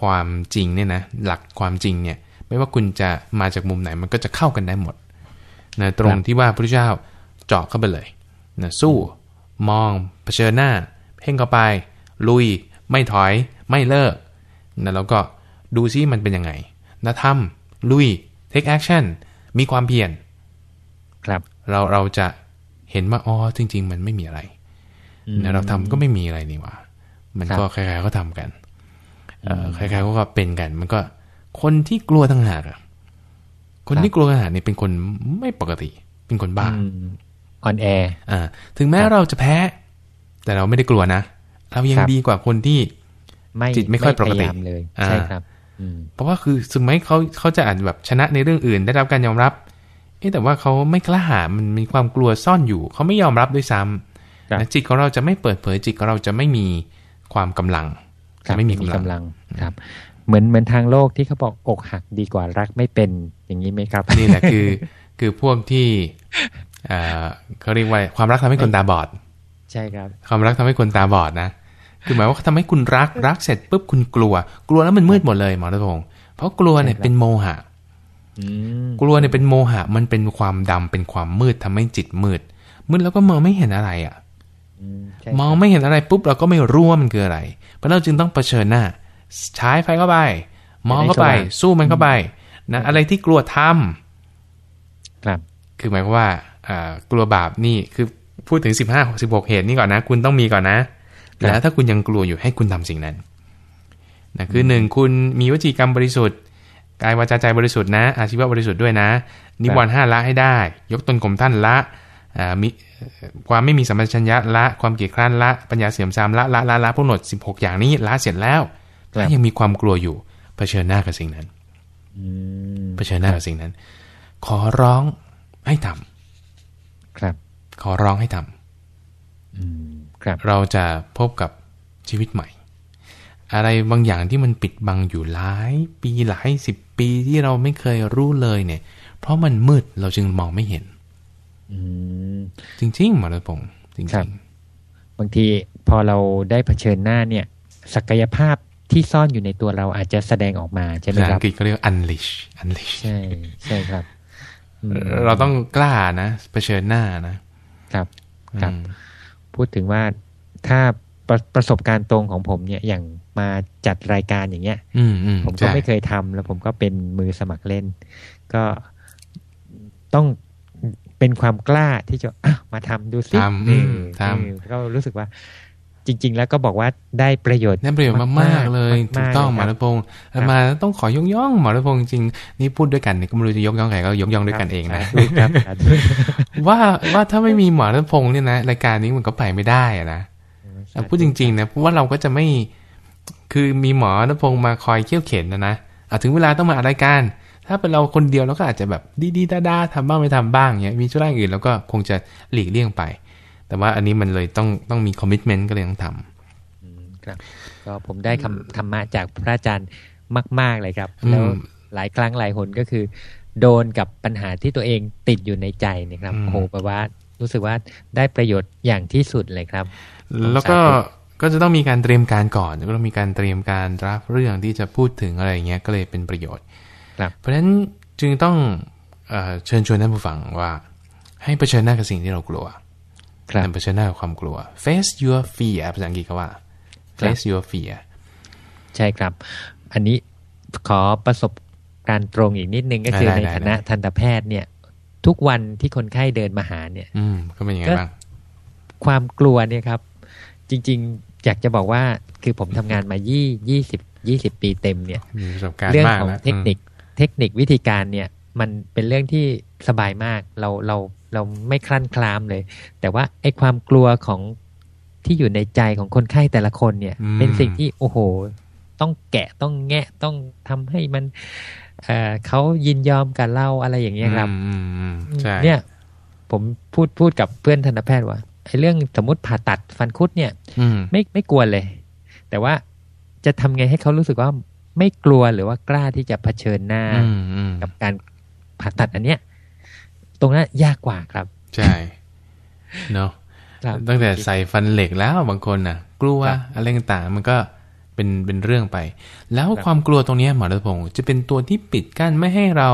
ความจริงเนี่ยนะหลักความจริงเนี่ย ไม่ว่าคุณจะมาจากมุมไหนมันก็จะเข้ากันได้หมด นะตรงที่ว่าพระเจ้าเจาะเข้าไปเลยนะสู้ มองเผชิญหน้า เพ่งเข้าไป ลุย ไม่ถอยไม่เลิกนะแล้วก็ดูซิมันเป็นยังไงนะทำลุย take action มีความเพียรครับเราเราจะเห็นว่าอ๋อจริง ๆ มันไม่มีอะไรอืมนะเราทำก็ไม่มีอะไรนี่หว่า มันก็ครับใครๆก็ทำกันเอ่อใครๆก็เป็นกัน มันก็คนที่กลัวต่างหากอะ คนที่กลัวต่างหากนี่เป็นคนไม่ปกติ เป็นคนบ้าอืมออนแอร์อ่าถึงแม้ครับเราจะแพ้ แต่เราไม่ได้กลัวนะเรายังครับดีกว่าคนที่ไม่จิตไม่ค่อยปกติพยายามเลยอ่าใช่ครับเอืมเพราะว่าคือสมัยเขาเขาจะอาจแบบชนะในเรื่องอื่น ได้รับการยอมรับเอ๊ะแต่ว่าเขาไม่กล้าหาญมันมีความกลัวซ่อนอยู่ เขาไม่ยอมรับด้วยซ้ำครับนะจิตของเราจะไม่เปิดเผยจิตของเราจะไม่มีความกำลังครัจะบไม่มีกำลังลังครับ เหมือนเหมือนทางโลกที่เขาบอกอกหักดีกว่ารักไม่เป็นอย่างนี้ไหมครับ นี่แหละคือคือพวกที่เอ่อเขาเรียกว่าความรักทำให้คนตาบอด ใช่ครับ ความรักทำให้คนตาบอดนะคือหมายว่าทำให้คุณรักรักเสร็จปุ๊บคุณกลัว กลัวแล้วมันมืดหมดเลยหมอรัตพงศ์เพราะกลัวเนี่ยใช่ครับเป็นโมหะอืมกลัวเนี่ยเป็นโมหะ มันเป็นความดำเป็นความมืดทำให้จิตมืด มืดแล้วก็มองไม่เห็นอะไรอะอืมใช่มองไม่เห็นอะไรปุ๊บเราก็ไม่รู้ว่ามันคืออะไร เพราะเราจึงต้องเผชิญหน้า ใช้ไฟเข้าไป มองเข้าไป สู้มันเข้าไปนะอะไรที่กลัวทำครับ คือหมายความว่าอ่ากลัวบาปนี่คือพูดถึง15 16เหตุนี่ก่อนนะ คุณต้องมีก่อนนะครับแล้วถ้าคุณยังกลัวอยู่ให้คุณทำสิ่งนั้นนะคือหนึ่งคุณมีวจีกรรมบริสุทธิ์กายวาจาใจบริสุทธิ์นะ อาชีวะบริสุทธิ์ด้วยนะ นิวรณ์ห้าละให้ได้ ยกตนข่มท่านละอ่ามีความไม่มีสัมปชัญญะละความเกียจคร้านละปัญญาเสื่อมทรามละละละละพวกหนด16 อย่างนี้ละเสร็จแล้วครับ ถ้ายังมีความกลัวอยู่เผชิญหน้ากับสิ่งนั้นอืมเผชิญหน้ากับสิ่งนั้น ขอร้องให้ทำครับ ขอร้องให้ทำอืมครับ เราจะพบกับชีวิตใหม่ อะไรบางอย่างที่มันปิดบังอยู่หลายปีหลายสิบปีที่เราไม่เคยรู้เลยเนี่ย เพราะมันมืดเราจึงมองไม่เห็นอืมจริงๆหมอรัตพงศ์จริงครับบางทีพอเราได้เผชิญหน้าเนี่ย ศักยภาพ ที่ซ่อนอยู่ในตัวเราอาจจะแสดงออกมาใช่ๆไหมภาษาครัอับงกฤษเขาเรียกว่า unleash unleash ใช่ใช่ครับอืมเราต้องกล้านะเผชิญหน้านะครับครับอืมพูดถึงว่าถ้าประประสบการณ์ตรงของผมเนี่ยอย่างมาจัดรายการอย่างเงี้ยอืมอืมผมก็ใช่ไม่เคยทำแล้วผมก็เป็นมือสมัครเล่น ก็ต้องเป็นความกล้าที่จะอะมาทำดูสิทำอืมเออทเออก็รู้สึกว่า จริง ๆ แล้วก็บอกว่าได้ประโยชน์ำได้ประโยชน์มากๆเลยมากๆถูกต้องหเลยมคอรับรัตพงศ์แล้วมาต้องขอยกย่องหมอรัตพงศ์จริงๆนี่พูดด้วยกันเนี่ยก็ไม่รู้จะยกย่องใครก็ยกย่องด้วยกันเองนะสาธุครับสาธุว่าว่าถ้าไม่มีหมอรัตพงศ์เนี่ยนะรายการนี้มันก็ไปไม่ได้อะนะเอาพูดจริงๆนะเพราะว่าเราก็จะไม่คือมีหมอรัตพงศ์มาคอยเขี่ยวเข็นนะนะเอาถึงเวลาต้องมาอัดรายการ ถ้าเป็นเราคนเดียวเราก็อาจจะแบบดีๆด้าๆทำบ้างไม่ทำบ้างเงี้ยมีช่วงอื่นเราก็คงจะหลีกเลี่ยงไป แต่ว่าอันนี้มันเลยต้องต้องมีคอมมิชเมนต์ก็เลยต้องทำอืมครับ ก็ผมได้คำธรรมะจากพระอาจารย์มาก ๆ เลยครับอืมแล้วหลายครั้งหลายหนก็คือ โดนกับปัญหาที่ตัวเองติดอยู่ในใจเนะครับโอ้โหแปลว่ารู้สึกว่าได้ประโยชน์อย่างที่สุดเลยครับ แล้วก็สาธุก็จะต้องมีการเตรียมการก่อนก็ต้องมีการเตรียมการรับเรื่องที่จะพูดถึงอะไรอย่างเงี้ยก็เลยเป็นประโยชน์ครับเพราะฉะนั้นจึงต้องเออเชิญชวนท่านผู้ฟังว่า ให้เผชิญหน้ากับสิ่งที่เรากลัว ครับเผชิญหน้ากับความกลัว face your fear ภาษาอังกฤษเขาว่า face your fear ใช่ครับ อันนี้ขอประสบการณ์ตรงอีกนิดนึงก็คือได้ในได้ฐานะได้ทันตแพทย์เนี่ย ทุกวันที่คนไข้เดินมาหาเนี่ยอืมก็เป็นยังไงก็บ้างความกลัวเนี่ยครับ จริง ๆ อยากจะบอกว่าคือผมทำงานมายี่ยี่สิบยี่สิบปีเต็มเนี่ยมีประสบการณ์เรื่องมากของแล้วเทคนิคเทคนิควิธีการเนี่ย มันเป็นเรื่องที่สบายมากเราเราเราไม่คลั่นคลามเลย แต่ว่าไอ้ความกลัวของที่อยู่ในใจของคนไข้แต่ละคนเนี่ย เป็นสิ่งที่โอ้โห ต้องแกะต้องแงะต้องทำให้มันเอ่อเขายินยอมกับเราอะไรอย่างเงี้ยครับอืมอืมอืมใช่เนี่ย ผมพูดพูดกับเพื่อนทันตแพทย์ว่าไอ้เรื่องสมมติผ่าตัดฟันคุดเนี่ยอืมไม่ไม่กลัวเลย แต่ว่าจะทำไงให้เขารู้สึกว่าไม่กลัวหรือว่ากล้าที่จะเผชิญหน้าอืมอืมกับการ ผ่าตัดอันเนี้ย ตรงนั้นยากกว่าครับ ใช่เนาะครับตั้งแต่ใส่ฟันเหล็กแล้วบางคนน่ะ กลัวครับอะไรต่างๆมันก็เป็นเป็นเรื่องไป แล้วครับความกลัวตรงเนี้ยหมอรัตพงศ์จะเป็นตัวที่ปิดกั้นไม่ให้เรา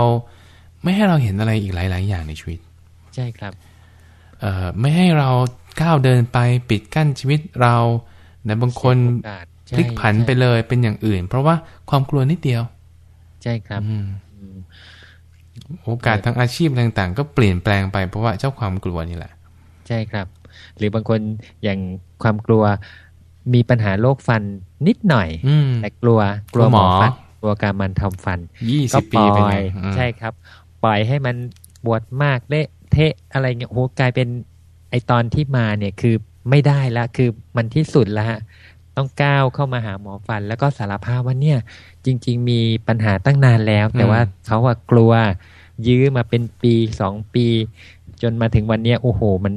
ไม่ให้เราเห็นอะไรอีกหลาย ๆ อย่างในชีวิต ใช่ครับเอ่อไม่ให้เราก้าวเดินไปปิดกั้นชีวิตเราแต่บางคนเสียโอกาสพลิกผันไปเลยเป็นอย่างอื่น เพราะว่าความกลัวนิดเดียว ใช่ครับอืมอืม โอกาสทางอาชีพต่างๆ ก็เปลี่ยนแปลงไปเพราะว่าเจ้าความกลัวนี่แหละ ใช่ครับ หรือบางคนอย่างความกลัวมีปัญหาโรคฟันนิดหน่อยอืมแต่กลัวกลัวกลัวหหมมออฟันกลัวการมันทำฟันยี่ก็สิบปปีล่อเป็นไงยอืมใช่ครับ ปล่อยให้มันปวดมากเละเทะอะไรเงี้ยโอ้โหกลายเป็นไอตอนที่มาเนี่ยคือไม่ได้ละคือมันที่สุดแล้วฮะ ต้องก้าวเข้ามาหาหมอฟัน แล้วก็สารภาพว่าเนี่ย จริง ๆ มีปัญหาตั้งนานแล้ว แต่ว่าเขาอะกลัว ยื้อมาเป็นปีสองปี จนมาถึงวันเนี้ยโอ้โห มัน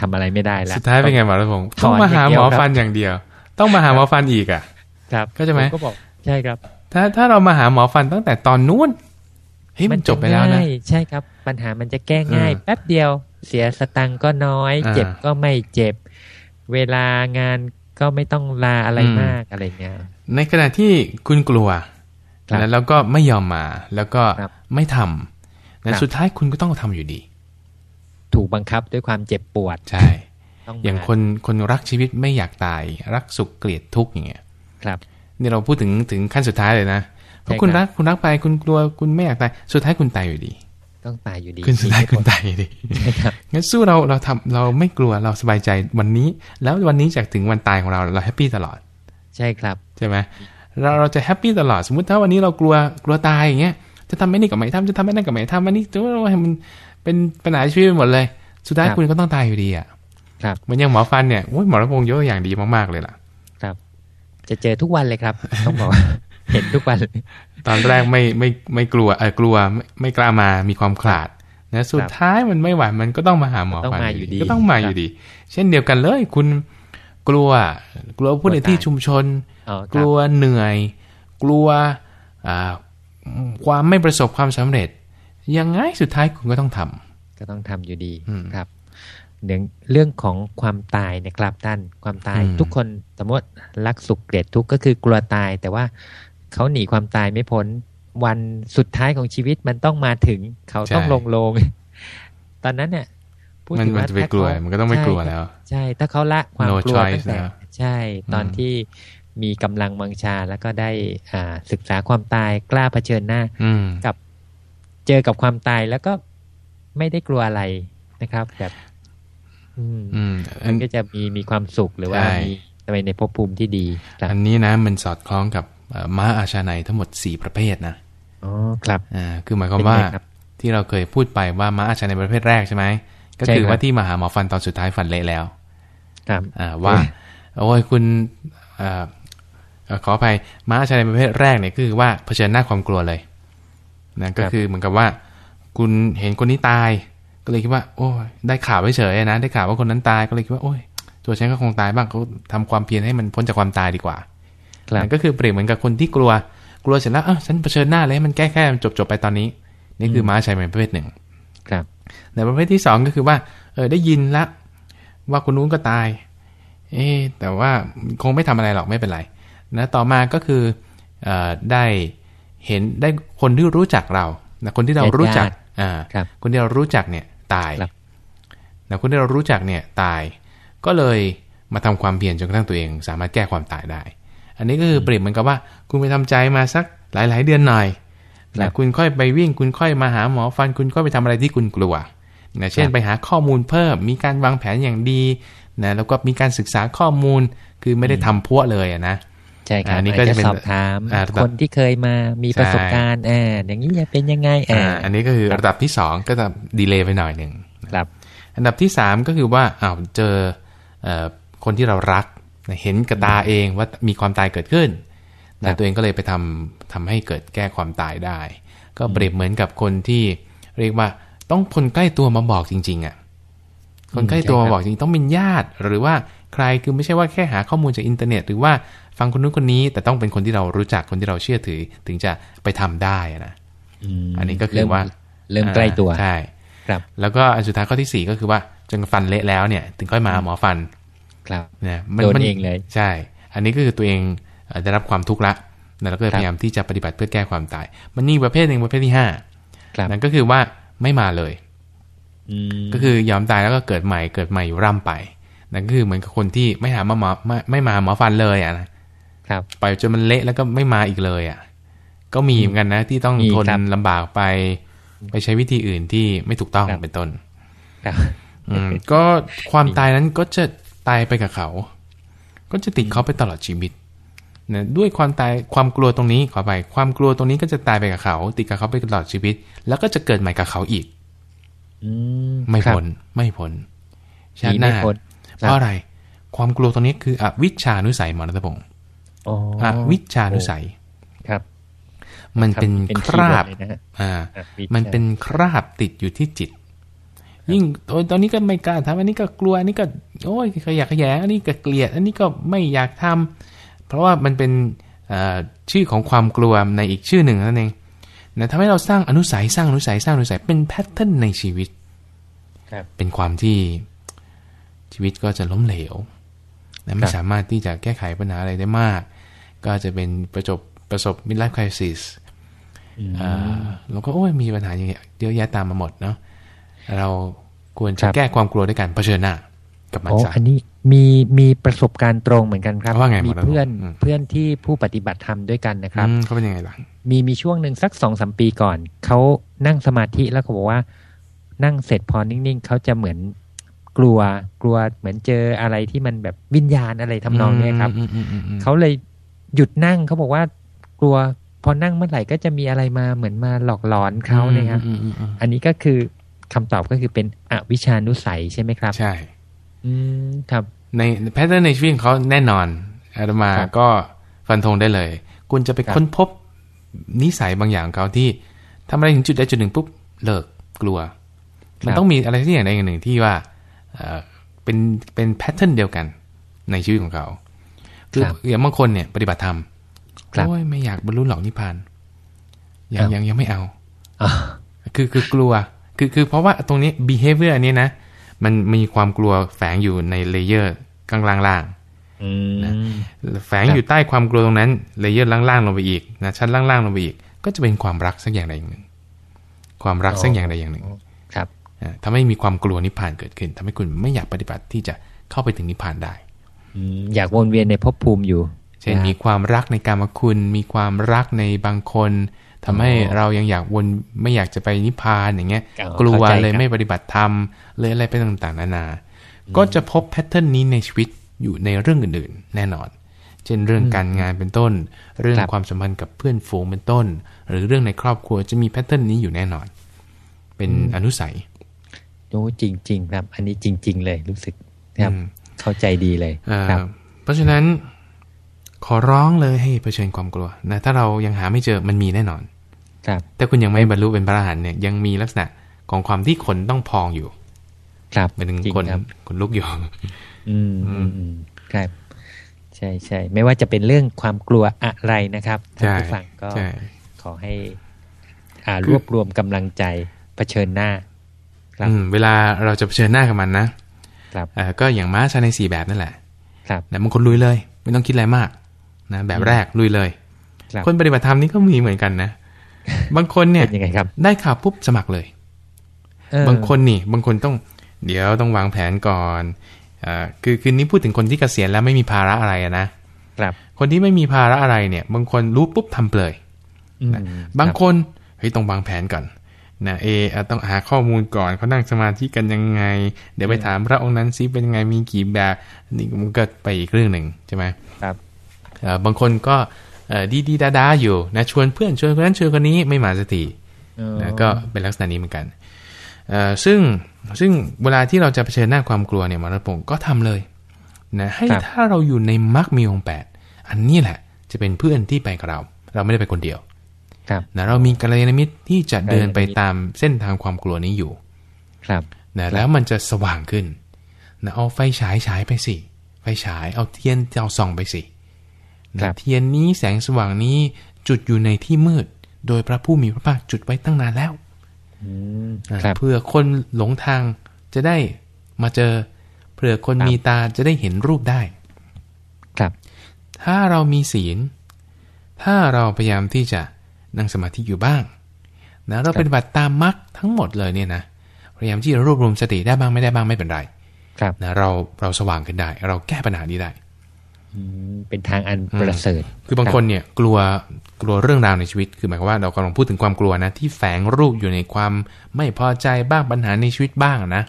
ทำอะไรไม่ได้แล้วสุดท้ายเป็นไงหมอรัตพงศ์ต้องมาหาหมอฟันอย่างเดียว ต้องมาหาหมอฟันอีกอะ ครับก็จะไหมก็บอกใช่ครับ ถ้าถ้าเรามาหาหมอฟันตั้งแต่ตอนนู้นเฮ้ยมันจบไปแล้วนะใช่ครับ ปัญหามันจะแก้ง่าย แป๊บเดียวเสียสตังค์ก็น้อย เจ็บก็ไม่เจ็บ เวลางาน ก็ไม่ต้องลาอะไรมากอะไรเงี้ย ในขณะที่คุณกลัวแล้วก็ไม่ยอมมา แล้วก็ไม่ทำนั้นสุดท้ายคุณก็ต้องทำอยู่ดี ถูกบังคับด้วยความเจ็บปวด ใช่ อย่างคนคนรักชีวิตไม่อยากตาย รักสุขเกลียดทุกข์อย่างเงี้ย ครับ นี่เราพูดถึงถึงขั้นสุดท้ายเลยนะเพราะคุณรักคุณรักไปคุณกลัวคุณไม่อยากตาย สุดท้ายคุณตายอยู่ดี ต้องตายอยู่ดีคุณสุดท้ายคุณตายอยู่ดีงั้นสู้เราเราทำเราไม่กลัวเราสบายใจวันนี้ แล้ววันนี้จากถึงวันตายของเราเราแฮปปี้ตลอด ใช่ครับใช่ไหมเราเราจะแฮปปี้ตลอดสมมติถ้าวันนี้เรากลัวกลัวตายอย่างเงี้ยจะทำไม่นี่กับไม่ทำจะทำไม่นั่นกับไม่ทำวันนี้จะว่ามันเป็นปัญหาชีวิตหมดเลย สุดท้ายคุณก็ต้องตายอยู่ดีอะครับมันยังหมอฟันเนี่ยหมอระพงศ์ยกอย่างดีมากๆเลยล่ะ ครับ จะเจอทุกวันเลยครับ ต้องบอกเห็นทุกวัน ตอนแรกไม่ไม่ไม่กลัวเออกลัวไม่ไม่กล้ามามีความขลาดนะสุดท้ายมันไม่ไหวมันก็ต้องมาหาหมอฟันก็ต้องมาอยู่ดี เช่นเดียวกันเลย คุณกลัว กลัวพูดในที่ชุมชน กลัวเหนื่อย กลัวความไม่ประสบความสำเร็จ ยังไงสุดท้ายคุณก็ต้องทำก็ต้องทำอยู่ดีครับเรื่องเรื่องของความตายนะครับท่านความตายทุกคนสมมติรักสุขเกลียดทุกข์ก็คือกลัวตายแต่ว่า เขาหนีความตายไม่พ้น วันสุดท้ายของชีวิตมันต้องมาถึง เขาต้องลงโลง ตอนนั้นเนี่ยพูดถึงว่าถ้าเขามันก็ต้องไม่กลัวแล้ว ใช่ ถ้าเขาละความกลัวตั้งแต่ใช่ ตอนที่มีกำลังวังชาแล้วก็ได้อ่าศึกษาความตายกล้าเผชิญหน้ากับเจอกับความตายแล้วก็ไม่ได้กลัวอะไรนะครับ แบบอืมมันก็จะมีมีความสุขหรือว่ามีไปในภพภูมิที่ดี อันนี้นะมันสอดคล้องกับ ม้าอาชาในทั้งหมดสี่ประเภทนะอ๋อครับอ่าคือหมายความว่าที่เราเคยพูดไปว่าม้าอาชาในประเภทแรกใช่ไหมก็คือว่าที่มาหาหมอฟันตอนสุดท้ายฟันเละแล้ว ครับอ่าว่าโอ้ยคุณอ่าขออภัยม้าอาชาในประเภทแรกเนี่ยคือว่าเผชิญหน้าความกลัวเลยนะก็คือเหมือนกับว่า คุณเห็นคนนี้ตาย ก็เลยคิดว่า โอ้ยได้ข่าวเฉยๆนะ ได้ข่าวว่าคนนั้นตายก็เลยคิดว่าโอ้ยตัวฉันก็คงตายบ้างเขาทำความเพียรให้มันพ้นจากความตายดีกว่านั่น ก็คือเปรียบเหมือนกับคนที่กลัว กลัวเสร็จแล้วเออฉันเผชิญหน้าเลยมันแก้แค่จบจบไปตอนนี้ นี่คือม้าชัยเป็นประเภทหนึ่งครับในประเภทที่สองก็คือว่า เออได้ยินละว่าคนนู้นก็ตาย เอ๊แต่ว่าคงไม่ทำอะไรหรอกไม่เป็นไรนะต่อมาก็คืออได้เห็นได้คนที่รู้จักเรานะคนที่เรารู้จักอ่าคนที่เรารู้จักเนี่ยตายนะคนที่เรารู้จักเนี่ยตาย ก็เลยมาทำความเพียรจนกระทั่งตัวเอง สามารถแก้ความตายได้ อันนี้ก็คือเปรียบเหมือนกับว่า คุณไปทำใจมาสักหลาย ๆ เดือนหน่อยนะคุณค่อยไปวิ่งคุณค่อยมาหาหมอฟันคุณค่อยไปทำอะไรที่คุณกลัวนะเช่นไปหาข้อมูลเพิ่ม มีการวางแผนอย่างดีนะแล้วก็มีการศึกษาข้อมูลคือไม่ได้ทำพัวเลยนะใช่ครับอันนี้ก็จะสอบถามคนที่เคยมามีประสบการณ์เอออย่างนี้จะเป็นยังไงออันนี้ก็คือระดับที่สองก็จะดีเลย์ไปหน่อยหนึ่งครับ อันดับที่สามก็คือว่าอ้าวเจอคนที่เรารัก เห็นกระตาเองว่ามีความตายเกิดขึ้นแต่ตัวเองก็เลยไปทำทำให้เกิดแก้ความตายได้ ก็เปรียบเหมือนกับคนที่เรียกว่าต้องคนใกล้ตัวมาบอกจริง ๆ อะ คนใกล้ตัวมาบอกจริงต้องเป็นญาติ หรือว่าใครคือไม่ใช่ว่าแค่หาข้อมูลจากอินเทอร์เน็ต หรือว่าฟังคนนู้นคนนี้ แต่ต้องเป็นคนที่เรารู้จักคนที่เราเชื่อถือ ถึงจะไปทำได้นะอันนี้ก็คือว่าเริ่มใกล้ตัวใช่ครับ แล้วก็อันสุดท้ายข้อที่สี่ก็คือว่าจนฟันเละแล้วเนี่ย ถึงค่อยมาหมอฟัน ครับเนี่ยโดนเองเลยใช่ อันนี้ก็คือตัวเองได้รับความทุกข์ละแล้วก็พยายามที่จะปฏิบัติเพื่อแก้ความตาย มันนี่ประเภทหนึ่งประเภทที่ห้านั่นก็คือว่าไม่มาเลยก็คือยอมตายแล้วก็เกิดใหม่เกิดใหม่อยู่ร่ำไปนั่นก็คือเหมือนกับคนที่ไม่หาหมอหมอไม่ไม่มาหมอฟันเลยอะนะครับไปจนมันเละแล้วก็ไม่มาอีกเลยอะ ก็มีเหมือนกันนะ ที่ต้องทนลำบากไป ไปใช้วิธีอื่นที่ไม่ถูกต้องเป็นต้นอืมก็ความตายนั้นก็จะ ตายไปกับเขา ก็จะติดเขาไปตลอดชีวิตนะด้วยความตายความกลัวตรงนี้ขอไปความกลัวตรงนี้ก็จะตายไปกับเขา ติดกับเขาไปตลอดชีวิต แล้วก็จะเกิดใหม่กับเขาอีกไม่พ้นไม่พ้นชาติหน้าเพราะอะไร ความกลัวตรงนี้คืออวิชชานุสัยหมอรัตพงศ์อ๋ออวิชชานุสัยครับ มันเป็นเป็นคราบ keyword เลยนะฮะอ่าอวิชชามันเป็นคราบติดอยู่ที่จิต ยิ่งโอ้ยตอนนี้ก็ไม่กล้าทำอันนี้ก็กลัวอันนี้ก็โอ้ยขยะแขยงอันนี้ก็เกลียด อันนี้ก็ไม่อยากทำเพราะว่ามันเป็นเอ่อชื่อของความกลัวในอีกชื่อหนึ่งนั่นเองนะทำให้เราสร้างอนุสัยสร้างอนุสัยสร้างอนุสัยเป็น pattern ในชีวิตครับเป็นความที่ชีวิตก็จะล้มเหลวและคไม่รับสามารถที่จะแก้ไขปัญหาอะไรได้มาก ก็จะเป็นประจบประสบมิดไลฟ์คริสิสอืมเราก็โอ้ยมีปัญหาอย่างเงี้ยเยอะแยะตามมาหมดเนาะ เราควรคจะรับแก้ความกลัวด้วยการเผชิญหน้า กับมันโอ้ซะอันนี้มีมีประสบการณ์ตรงเหมือนกันครับว่าไงหมมีอรัตน์เพื่อนอืมเพื่อนที่ผู้ปฏิบัติธรรมด้วยกันนะครับอืมเขาเป็นยังไงล่ะมีมีช่วงหนึ่งสักสองสมปีก่อนเขานั่งสมาธิแล้วเขาบอกว่า นั่งเสร็จพอนิ่งๆเขาจะเหมือนกลัวกลัวเหมือนเจออะไรที่มันแบบวิญญาณอะไรทำนองเนี้ยครับอืมอืมอืมอืมเขาเลยหยุดนั่งเขาบอกว่ากลัวพอนั่งเมื่อไหร่ก็จะมีอะไรมาเหมือนมาหลอกหลอนเขาเนี่ยครับอืมอืมอืมอันนี้ก็คือ คำตอบก็คือเป็นอวิชานุสัยใช่ไหมครับ ใช่ อืมครับ ในแพทเทิร์นในชีวิตของเขาแน่นอนอาตมาครับก็ฟันธงได้เลย คุณจะไปครับค้นพบนิสัยบางอย่างของเขาที่ทำอะไรถึงจุดใดจุดหนึ่งปุ๊บเลิกกลัว มันต้องมีอะไรที่อย่างใดอย่างหนึ่งที่ว่าเอ่อเป็นเป็น pattern เดียวกันในชีวิตของเขาคือครับอย่างบางคนเนี่ยปฏิบัติธรรมครับโอ้ยไม่อยากบรรลุหรอกนิพพานยังครับยังยังไม่เอาอ่าคือคือกลัว คือคือเพราะว่าตรงนี้ behavior อันนี้นะ มันมีความกลัวแฝงอยู่ใน layer กลางล่างอืมๆแฝงอยู่ใต้ความกลัวตรงนั้น layer ล่างๆลงไปอีกนะชั้นล่างๆลงไปอีก ก็จะเป็นความรักสักอย่างใดอย่างหนึ่ง ความรักสักอย่างใดอย่างหนึ่ง ครับอ่าทำให้มีความกลัวนิพพานเกิดขึ้นทำให้คุณไม่อยากปฏิบัติที่จะเข้าไปถึงนิพพานได้อืมอยากวนเวียนในภพภูมิอยู่ เช่นมีความรักในกามคุณ มีความรักในบางคน ทำให้เรายังอยากวนไม่อยากจะไปนิพพานอย่างเงี้ยอ๋อกลัวเข้าใจเลยครับไม่ปฏิบัติธรรมเลยอะไรไปต่างๆนานา ก็จะพบแพทเทิร์นนี้ในชีวิตอยู่ในเรื่องอื่นๆ แน่นอน เช่นเรื่องการงานเป็นต้น เรื่องครับความสัมพันธ์กับเพื่อนฝูงเป็นต้น หรือเรื่องในครอบครัวจะมีแพทเทิร์นนี้อยู่แน่นอน เป็นอนุสัยโอ้จริง ๆ ครับ อันนี้จริง ๆ เลยรู้สึกครับอืมเข้าใจดีเลยเอ่อครับ เพราะฉะนั้นขอร้องเลยให้เผชิญความกลัวนะถ้าเรายังหาไม่เจอมันมีแน่นอน ครับถ้าคุณยังไม่บรรลุเป็นพระอรหันต์เนี่ยยังมีลักษณะของความที่ขนต้องพองอยู่ ครับหมายถึงจริงคนครับคนลุกอยู่อืมอืมอืมครับใช่ใช่ไม่ว่าจะเป็นเรื่องความกลัวอะไรนะครับท่านใช่ผู้ฟังก็ใช่ขอให้อ่าคือรวบรวมกำลังใจเผชิญหน้า ครับอืมเวลาเราจะเผชิญหน้ากับมันนะครับเอ่อก็อย่างม้าชาในสี่แบบนั่นแหละ ครับนะบางคนลุยเลย ไม่ต้องคิดอะไรมากนะแบบแรกลุยเลยครับคนปฏิบัติธรรมนี่ก็มีเหมือนกันนะ บางคนเนี่ยเป็นยังไงครับ ได้ข่าวปุ๊บสมัครเลยเออบางคนนี่ บางคนต้อง เดี๋ยวต้องวางแผนก่อนอ่าคือคือนี้พูดถึงคนที่เกษียณแล้วไม่มีภาระอะไรอะนะครับคนที่ไม่มีภาระอะไรเนี่ย บางคนรู้ปุ๊บทำเลยอืมบางครับคนเฮ้ยต้องวางแผนก่อนนะเออะต้องหาข้อมูลก่อนเขานั่งสมาธิกันยังไง เดี๋ยวไปถามพระองค์นั้นซิเป็นยังไงมีกี่แบบนี่มันก็ไปอีกเรื่องหนึ่งใช่ไหมครับเอ่อบางคนก็เอ่อ ดีดีดาดาอยู่นะชวนเพื่อนชวนคนนั้นชวนคนนี้ไม่มาสติอ๋อนะก็เป็นลักษณะนี้เหมือนกันเอ่อซึ่งซึ่งเวลาที่เราจะเผชิญหน้าความกลัวเนี่ยหมอรัตพงศ์ก็ทำเลยนะให้ครับถ้าเราอยู่ในมรรคมีองค์แปดอันนี้แหละ จะเป็นเพื่อนที่ไปกับเรา เราไม่ได้ไปคนเดียวครับนะเรามีกัลยาณมิตรที่จะเดินไปกัลยาณมิตรตามเส้นทางความกลัวนี้อยู่ ครับนะแล้วมันจะสว่างขึ้นนะเอาไฟฉายฉายไปสิไฟฉายเอาเทียนเอาส่องไปสิครันะบ เทียนนี้แสงสว่างนี้จุดอยู่ในที่มืด โดยพระผู้มีพระภาคจุดไว้ตั้งนานแล้วอืมนะครับเพื่อคนหลงทางจะได้มาเจอเผื่อคนครับมีตาจะได้เห็นรูปได้ ครับ ถ้าเรามีศีล ถ้าเราพยายามที่จะนั่งสมาธิอยู่บ้างนะเราปฏิบัติตามมรรคทั้งหมดเลยเนี่ยนะพยายามที่จะรวบรวมสติได้บ้างไม่ได้บ้างไม่เป็นไร ครับนะเราเราสว่างขึ้นได้ เราแก้ปัญหานี้ได้อืม เป็นทางอันประเสริฐ คือบางคนเนี่ยกลัวกลัวเรื่องราวในชีวิต คือหมายความว่าเรากำลังพูดถึงความกลัวนะ ที่แฝงรูปอยู่ในความไม่พอใจบ้างปัญหาในชีวิตบ้างนะ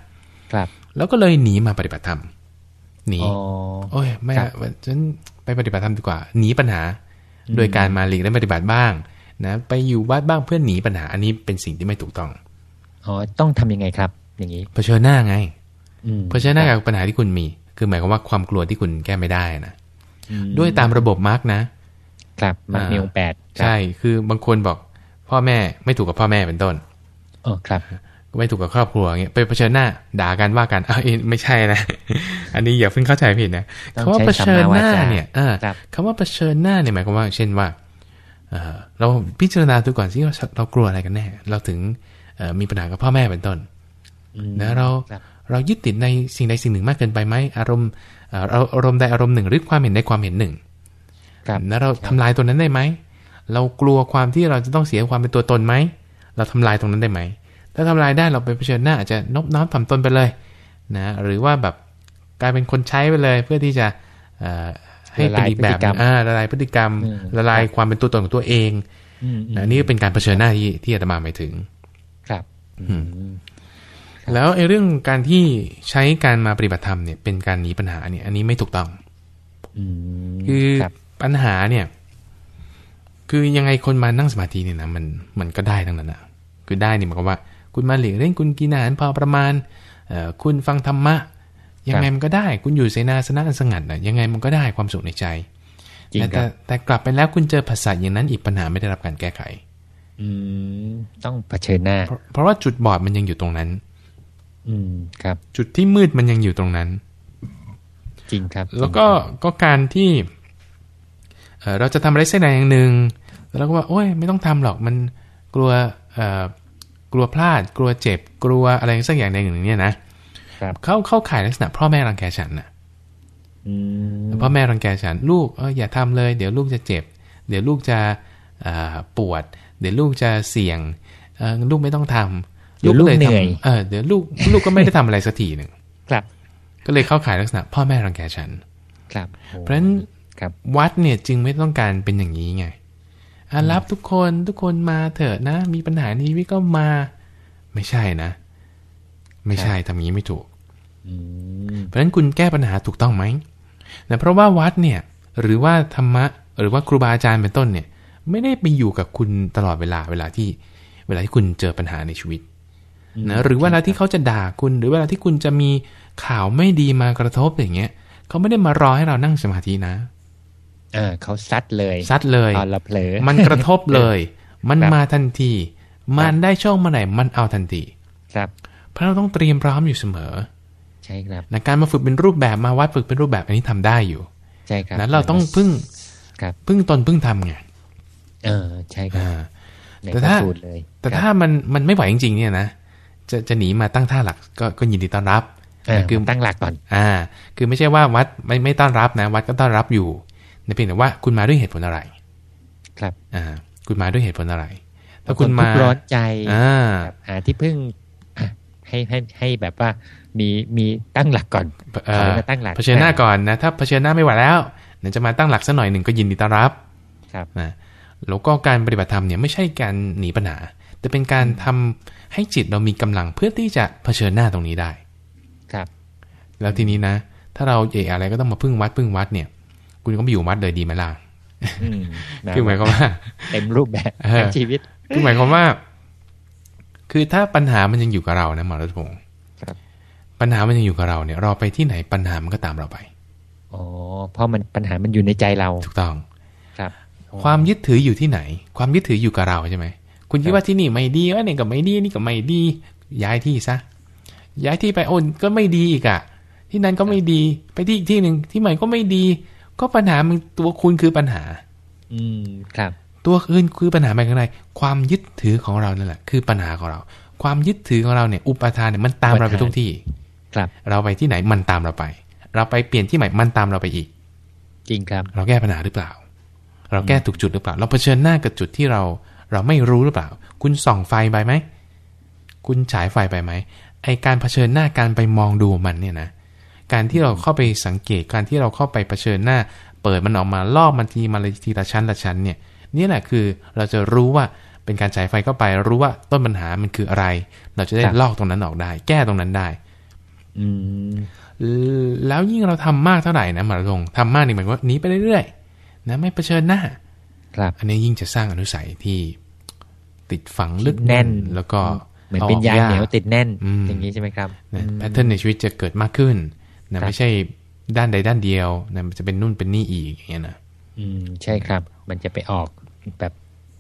ครับ แล้วก็เลยหนีมาปฏิบัติธรรม หนีอ๋อโอ้ยไม่ครับฉันไปปฏิบัติธรรมดีกว่า หนีปัญหา โดยการมาหลีกเล่นปฏิบัติบ้างนะ ไปอยู่วัดบ้างเพื่อหนีปัญหา อันนี้เป็นสิ่งที่ไม่ถูกต้อง อ๋อ ต้องทำยังไงครับ อย่างนี้ เผชิญหน้าไงอืมเผชิญหน้ากับปัญหาที่คุณมี คือหมายความว่าความกลัวที่คุณแก้ไม่ได้นะอืม ด้วยตามระบบมาร์กนะครับมันมีอ่าองค์แปดครับใช่ คือบางคนบอกพ่อแม่ไม่ถูกกับพ่อแม่เป็นต้นอ๋อครับไม่ถูกกับครอบครัวอย่างเงี้ยไปเผชิญหน้าด่ากันว่ากันอ้าวเอ้ยไม่ใช่นะ อันนี้อย่าเพิ่งเข้าใจผิดนะต้องคำว่าใช้เผชิญหน้าสัมมาวาจาเนี่ยอ่าครับคำว่าเผชิญหน้าเนี่ยหมายความว่า เช่นว่าเอ่อเราพิจารณาดูก่อนสิว่าเรากลัวอะไรกันแน่ เราถึงเอ่อมีปัญหากับพ่อแม่เป็นต้นอืมนะเราครับเรายึดติดในสิ่งใดสิ่งหนึ่งมากเกินไปไหมอารมณ์เอ่อเราอารมณ์ใดอารมณ์หนึ่งหรือความเห็นใดความเห็นหนึ่งครับนะเราทำลายตัวนั้นได้ไหมเรากลัวความที่เราจะต้องเสียความเป็นตัวตนไหมเราทำลายตรงนั้นได้ไหม ถ้าทำลายได้เราไปเผชิญหน้าอาจจะนบน้อมถ่อมตนไปเลยนะหรือว่าแบบกลายเป็นคนใช้ไปเลย เพื่อที่จะเอ่อให้เป็นอีกแบบหนึ่งอ่าละลายพฤติกรรมอืมละลายความเป็นตัวตนของตัวเองอืมอืมนะนี่ก็เป็นการเผชิญหน้าที่ที่อาตมาหมายถึง ครับอืม แล้วไอ้เรื่องการที่ใช้การมาปฏิบัติธรรมเนี่ยเป็นการหนีปัญหาเนี่ยอันนี้ไม่ถูกต้องอืมคือครับปัญหาเนี่ย คือยังไงคนมานั่งสมาธิเนี่ยนะมันมันก็ได้ทั้งนั้นนะคือได้นี่หมายความว่า คุณมาหลีกเล่นคุณกินอาหารพอประมาณเอ่อคุณฟังธรรมะ ยังไงมันก็ได้ คุณอยู่เสนาสนะอันสงัดนะยังไงมันก็ได้ความสุขในใจจริงแต่ครัแต่บแต่กลับไปแล้วคุณเจอภาษาอย่างนั้นอีกปัญหาไม่ได้รับการแก้ไข อืมต้องเผชิญหน้าเพราะเพราะว่าจุดบอดมันยังอยู่ตรงนั้น อืมครับ จุดที่มืดมันยังอยู่ตรงนั้น จริงครับ แล้วก็ก็การที่เอ่อเราจะทำอะไรสักอย่างหนึ่งแล้วก็ว่าโอ้ยไม่ต้องทำหรอกมันกลัวเอ่อกลัวพลาด กลัวเจ็บ กลัวอะไรสักอย่างใดอย่างหนึ่งเนี่ยนะครับเข้าเข้าข่ายลักษณะพ่อแม่รังแกฉันนะอืมพ่อแม่รังแกฉัน ลูกเอออย่าทำเลย เดี๋ยวลูกจะเจ็บ เดี๋ยวลูกจะเอ่อปวด เดี๋ยวลูกจะเสี่ยงเออลูกไม่ต้องทำ เดี๋ยวลูกก็เหนื่อยทำเออเดี๋ยวลูกลูกก็ไม่ได้ทำอะไรสักทีหนึ่งครับ ก็เลยเข้าข่ายลักษณะ พ่อแม่รังแกฉัน ครับโอ้เพราะฉะนั้นครับวัดเนี่ยจึงไม่ต้องการเป็นอย่างนี้ไงอะรับทุกคนทุกคนมาเถอะนะ มีปัญหาในชีวิตก็มา ไม่ใช่นะ ไม่ใช่ทำอย่างนี้ไม่ถูกอืมเพราะฉะนั้นคุณแก้ปัญหาถูกต้องไหมนะเพราะว่าวัดเนี่ย หรือว่าธรรมะ หรือว่าครูบาอาจารย์เป็นต้นเนี่ย ไม่ได้ไปอยู่กับคุณตลอดเวลาเวลาที่ เวลาที่คุณเจอปัญหาในชีวิต นะหรือเวลาที่เขาจะด่าคุณ หรือเวลาที่คุณจะมีข่าวไม่ดีมากระทบอย่างเงี้ยเขาไม่ได้มารอให้เรานั่งสมาธินะ เออเขาซัดเลยซัดเลยตอนเราเผลอมันกระทบเลย มันครับมาทันที มันได้ช่องเมื่อไหร่มันเอาทันที ครับ เพราะเราต้องเตรียมพร้อมอยู่เสมอ ใช่ครับนะการมาฝึกเป็นรูปแบบมาวัดฝึกเป็นรูปแบบอันนี้ทำได้อยู่ ใช่ครับนั้นเราต้องพึ่งครับพึ่งตนพึ่งทำไงเออใช่ครับอ่าในแต่พระถ้าสูตรเลยแต่ครับถ้ามันมันไม่ไหวจริงๆเนี่ยนะ จะจะหนีมาตั้งท่าหลักก็ก็ยินดีต้อนรับเออคือตั้งหลักก่อน อ่า คือไม่ใช่ว่าวัดไม่ไม่ต้อนรับนะ วัดก็ต้อนรับอยู่แต่เพียงแต่ว่าคุณมาด้วยเหตุผลอะไร ครับ อ่า คุณมาด้วยเหตุผลอะไร ถ้าบงนคุณมาทุกข์ร้อนใจอ่าครับหาที่พึ่งอะให้ให้ให้แบบว่ามีมีตั้งหลักก่อนเอ่ถอยอมาตั้งหลักเผชิญหน้าก่อนนะถ้าเผชิญหน้าไม่ไหวแล้วเดี๋ยวจะมาตั้งหลักสักหน่อยหนึ่งก็ยินดีต้อนรับ ครับนะแล้วก็การปฏิบัติธรรมเนี่ยไม่ใช่การหนีปัญหา แต่เป็นการทำให้จิตเรามีกำลังเพื่อที่จะเผชิญหน้าตรงนี้ได้ ครับ แล้วทีนี้นะ ถ้าเราเอะอะไรก็ต้องมาพึ่งวัดพึ่งวัดเนี่ย คุณก็ไปอยู่วัดเลยดีไหมล่ะอืมนะคือหมายความว่าเต็มรูปแบบเออทั้งชีวิตคือหมายความว่า คือถ้าปัญหามันยังอยู่กับเรานะหมอรัตพงศ์ครับปัญหามันยังอยู่กับเราเนี่ย เราไปที่ไหนปัญหามันก็ตามเราไปอ๋อเพราะมันปัญหามันอยู่ในใจเรา ถูกต้อง ครับ ความยึดถืออยู่ที่ไหน ความยึดถืออยู่กับเราใช่ไหม คุณคิดว่าที่นี่ไม่ดีว่าเนี่ยก็ไม่ดีนี่ก็ไม่ดี ย้ายที่ซะย้ายที่ไปโอนก็ไม่ดีอีกอะที่นั้นก็ไม่ดีไปที่อีกที่หนึ่งที่ใหม่ก็ไม่ดี ก็ปัญหามันตัวคุณคือปัญหา อืมครับ ตัวอื่นคือปัญหาไปข้างในความยึดถือของเรานั่นแหละคือปัญหาของเรา ความยึดถือของเราเนี่ย อุปทานเนี่ยมันตามเราไปทุกที่ ครับ เราไปที่ไหนมันตามเราไป เราไปเปลี่ยนที่ใหม่มันตามเราไปอีก จริงครับ เราแก้ปัญหาหรือเปล่า เราแก้ถูกจุดหรือเปล่า เราเผชิญหน้ากับจุดที่เรา เราไม่รู้หรือเปล่า คุณส่องไฟไปไหม คุณฉายไฟไปไหม ไอการเผชิญหน้าการไปมองดูมันเนี่ยนะ การที่เราเข้าไปสังเกต การที่เราเข้าไปเผชิญหน้า เปิดมันออกมาลอกมันทีมาเลยทีละชั้นละชั้นเนี่ย นี่แหละคือเราจะรู้ว่าเป็นการฉายไฟเข้าไปรู้ว่าต้นปัญหามันคืออะไร เราจะได้ครับลอกตรงนั้นออกได้ แก้ตรงนั้นได้ อืมแล้วยิ่งเราทำมากเท่าไหร่นะหมาลงทำมากนี่หมายความว่าหนีไปเรื่อยๆนะไม่เผชิญหน้า ครับ อันนี้ยิ่งจะสร้างอนุสัยที่ ติดฝังลึกแน่น แล้วก็เหมือนเป็นยาเหนียวติดแน่นอืมอย่างนี้ใช่ไหมครับนะอืมแพทเทิร์นในชีวิตจะเกิดมากขึ้นนะครับไม่ใช่ด้านใดด้านเดียวนะมันจะเป็นนู่นเป็นนี่อีกอย่างเงี้ยนะอืมใช่ครับ มันจะไปออกแบบ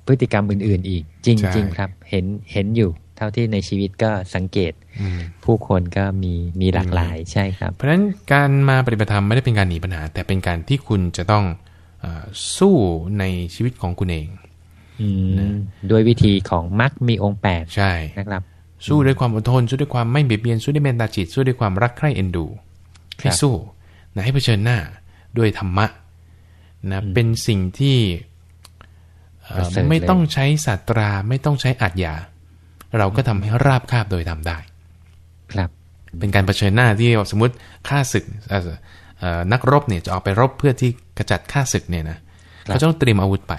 พฤติกรรมอื่น ๆ อีก จริงใช่จริงครับ เห็นเห็นอยู่ เท่าที่ในชีวิตก็สังเกตอืมผู้คนก็มีมีหลากหลายใช่ครับ เพราะฉะนั้นการมาปฏิบัติธรรมไม่ได้เป็นการหนีปัญหา แต่เป็นการที่คุณจะต้องเออสู้ในชีวิตของคุณเอง อืมด้วยวิธีของมักมีองค์แปดใช่นะครับ สู้ด้วยความอดทน สู้ด้วยความไม่เบียดเบียนสู้ด้วยเมตตาจิต สู้ด้วยความรักใคร่เอ็นดูให้สู้นะให้เผชิญหน้าด้วยธรรมะนะเป็นสิ่งที่เอ่อประเสริฐเลยไม่ต้องใช้ศาสตราไม่ต้องใช้อัดยาเราก็ทำให้ราบคาบโดยทำได้ ครับ เป็นการเผชิญหน้าที่สมมติฆ่าศึกเอ่อเอ่อนักรบเนี่ยจะออกไปรบเพื่อที่กระจัดฆ่าศึกเนี่ยนะเขาจะต้องเตรียมอาวุธไป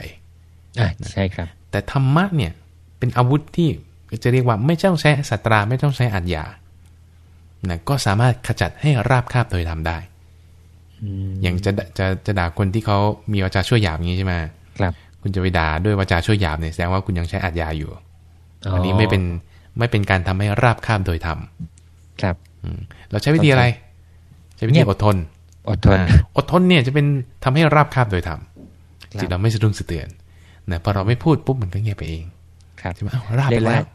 อ่าใช่ครับ แต่ธรรมะเนี่ยเป็นอาวุธที่จะเรียกว่าไม่ต้องใช้สัตราไม่ต้องใช้อัญญานะก็สามารถขจัดให้ราบคาบโดยทำได้อย่างจะจะจะด่าคนที่เขามีวาจาชั่วหยาบอย่างนี้ใช่ไหมครับ คุณจะไปด่าด้วยวาจาชั่วหยาบเนี่ยแสดงว่าคุณยังใช้อัญญาอยู่อันนี้ไม่เป็นไม่เป็นการทำให้ราบคาบโดยทครับำอืมเราใช้วิธีอะไร ใช้วิธีอดทน อดทนอ่าอดทนเนี่ยจะเป็นทำให้ราบคาบโดยทครับำจิตเราไม่สะดุ้งสะเตือน นะพอเราไม่พูดปุ๊บมันก็เงียบไปเองครับใช่ไหมอ้าวราบเรีไปยกว่าแล้ว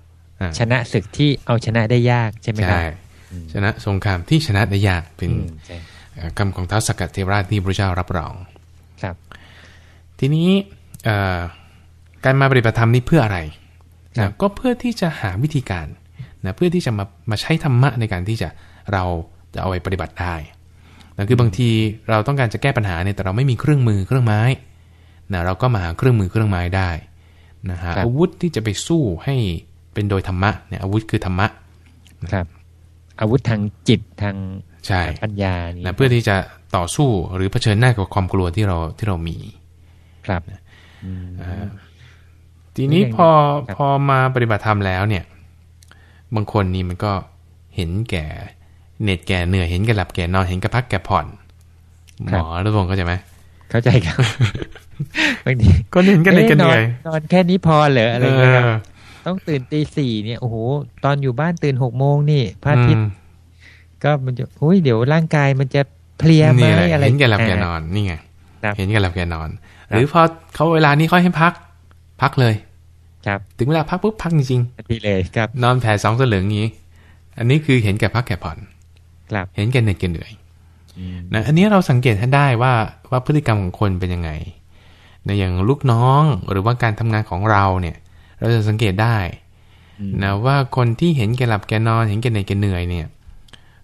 อ่าชนะศึกที่เอาชนะได้ยากใช่ไหมครับใช่ชนะสงครามที่ชนะได้ยากเป็นอืมใช่เอ่อคำของท้าวสกัดเทวราชที่พระเจ้ารับรองครับ ทีนี้เอ่อการมาปฏิบัติธรรมนี่เพื่ออะไรครันะบก็เพื่อที่จะหาวิธีการนะเพื่อที่จะมามาใช้ธรรมะในการที่จะเราจะเอาไปปฏิบัติได้นะคือบางทีเราต้องการจะแก้ปัญหาเนี่ยแต่เราไม่มีเครื่องมือเครื่องไม้ นะเราก็มาหาเครื่องมือเครื่องไม้ได้นะฮะอาวุธที่จะไปสู้ให้เป็นโดยธรรมะเนี่ยอาวุธคือธรรมะครับ อาวุธทางจิตทางใช่ปัญญานี่นะเพื่อที่จะต่อสู้หรือเผชิญหน้ากับความกลัวที่เราที่เรามี ครับอืมทีนี้ยังไงพอครับพอมาปฏิบัติธรรมแล้วเนี่ย บางคนนี่มันก็เห็นแก่เหน็ดแก่เหนื่อยเห็นแก่หลับแก่นอนเห็นแก่พักแก่ผ่อนหมอรัตพงศ์เข้าใจไหม เข้าใจครับบางทีก็เห็นแกันเหน็ดแกันเหนื่อยนอนแค่นี้พอเหรออะไรเอเงี้ยครับอต้องตื่นตีสี่เนี่ยโอ้โหตอนอยู่บ้านตื่นหกโมงนี่พระอาทิตอืย์มก็มันจะอุ้ยเดี๋ยวร่างกายมันจะเพลียไหมนี่แหละอะไรเห็นแก่หลับแก่นอนนี่ไงครับเห็นแก่หลับแก่นอนครับหรือพอเขาเวลานี้เขาให้พัก พักเลย ครับ ถึงเวลาพักปุ๊บพักจริงทันทีเลยครับๆนอนแผ่สองสลึงอย่างนี้ อันนี้คือเห็นแก่พักแก่ผ่อนครับเห็นแก่เหน็ดแก่เหนื่อยอืม นะอันนี้เราสังเกตให้ได้ว่าว่าพฤติกรรมของคนเป็นยังไงนะอย่างลูกน้องหรือว่าการทำงานของเราเนี่ย เราจะสังเกตได้อืมนะว่าคนที่เห็นแก่หลับแก่นอนเห็นแก่เหนื่อยแก่เหนื่อยเนี่ย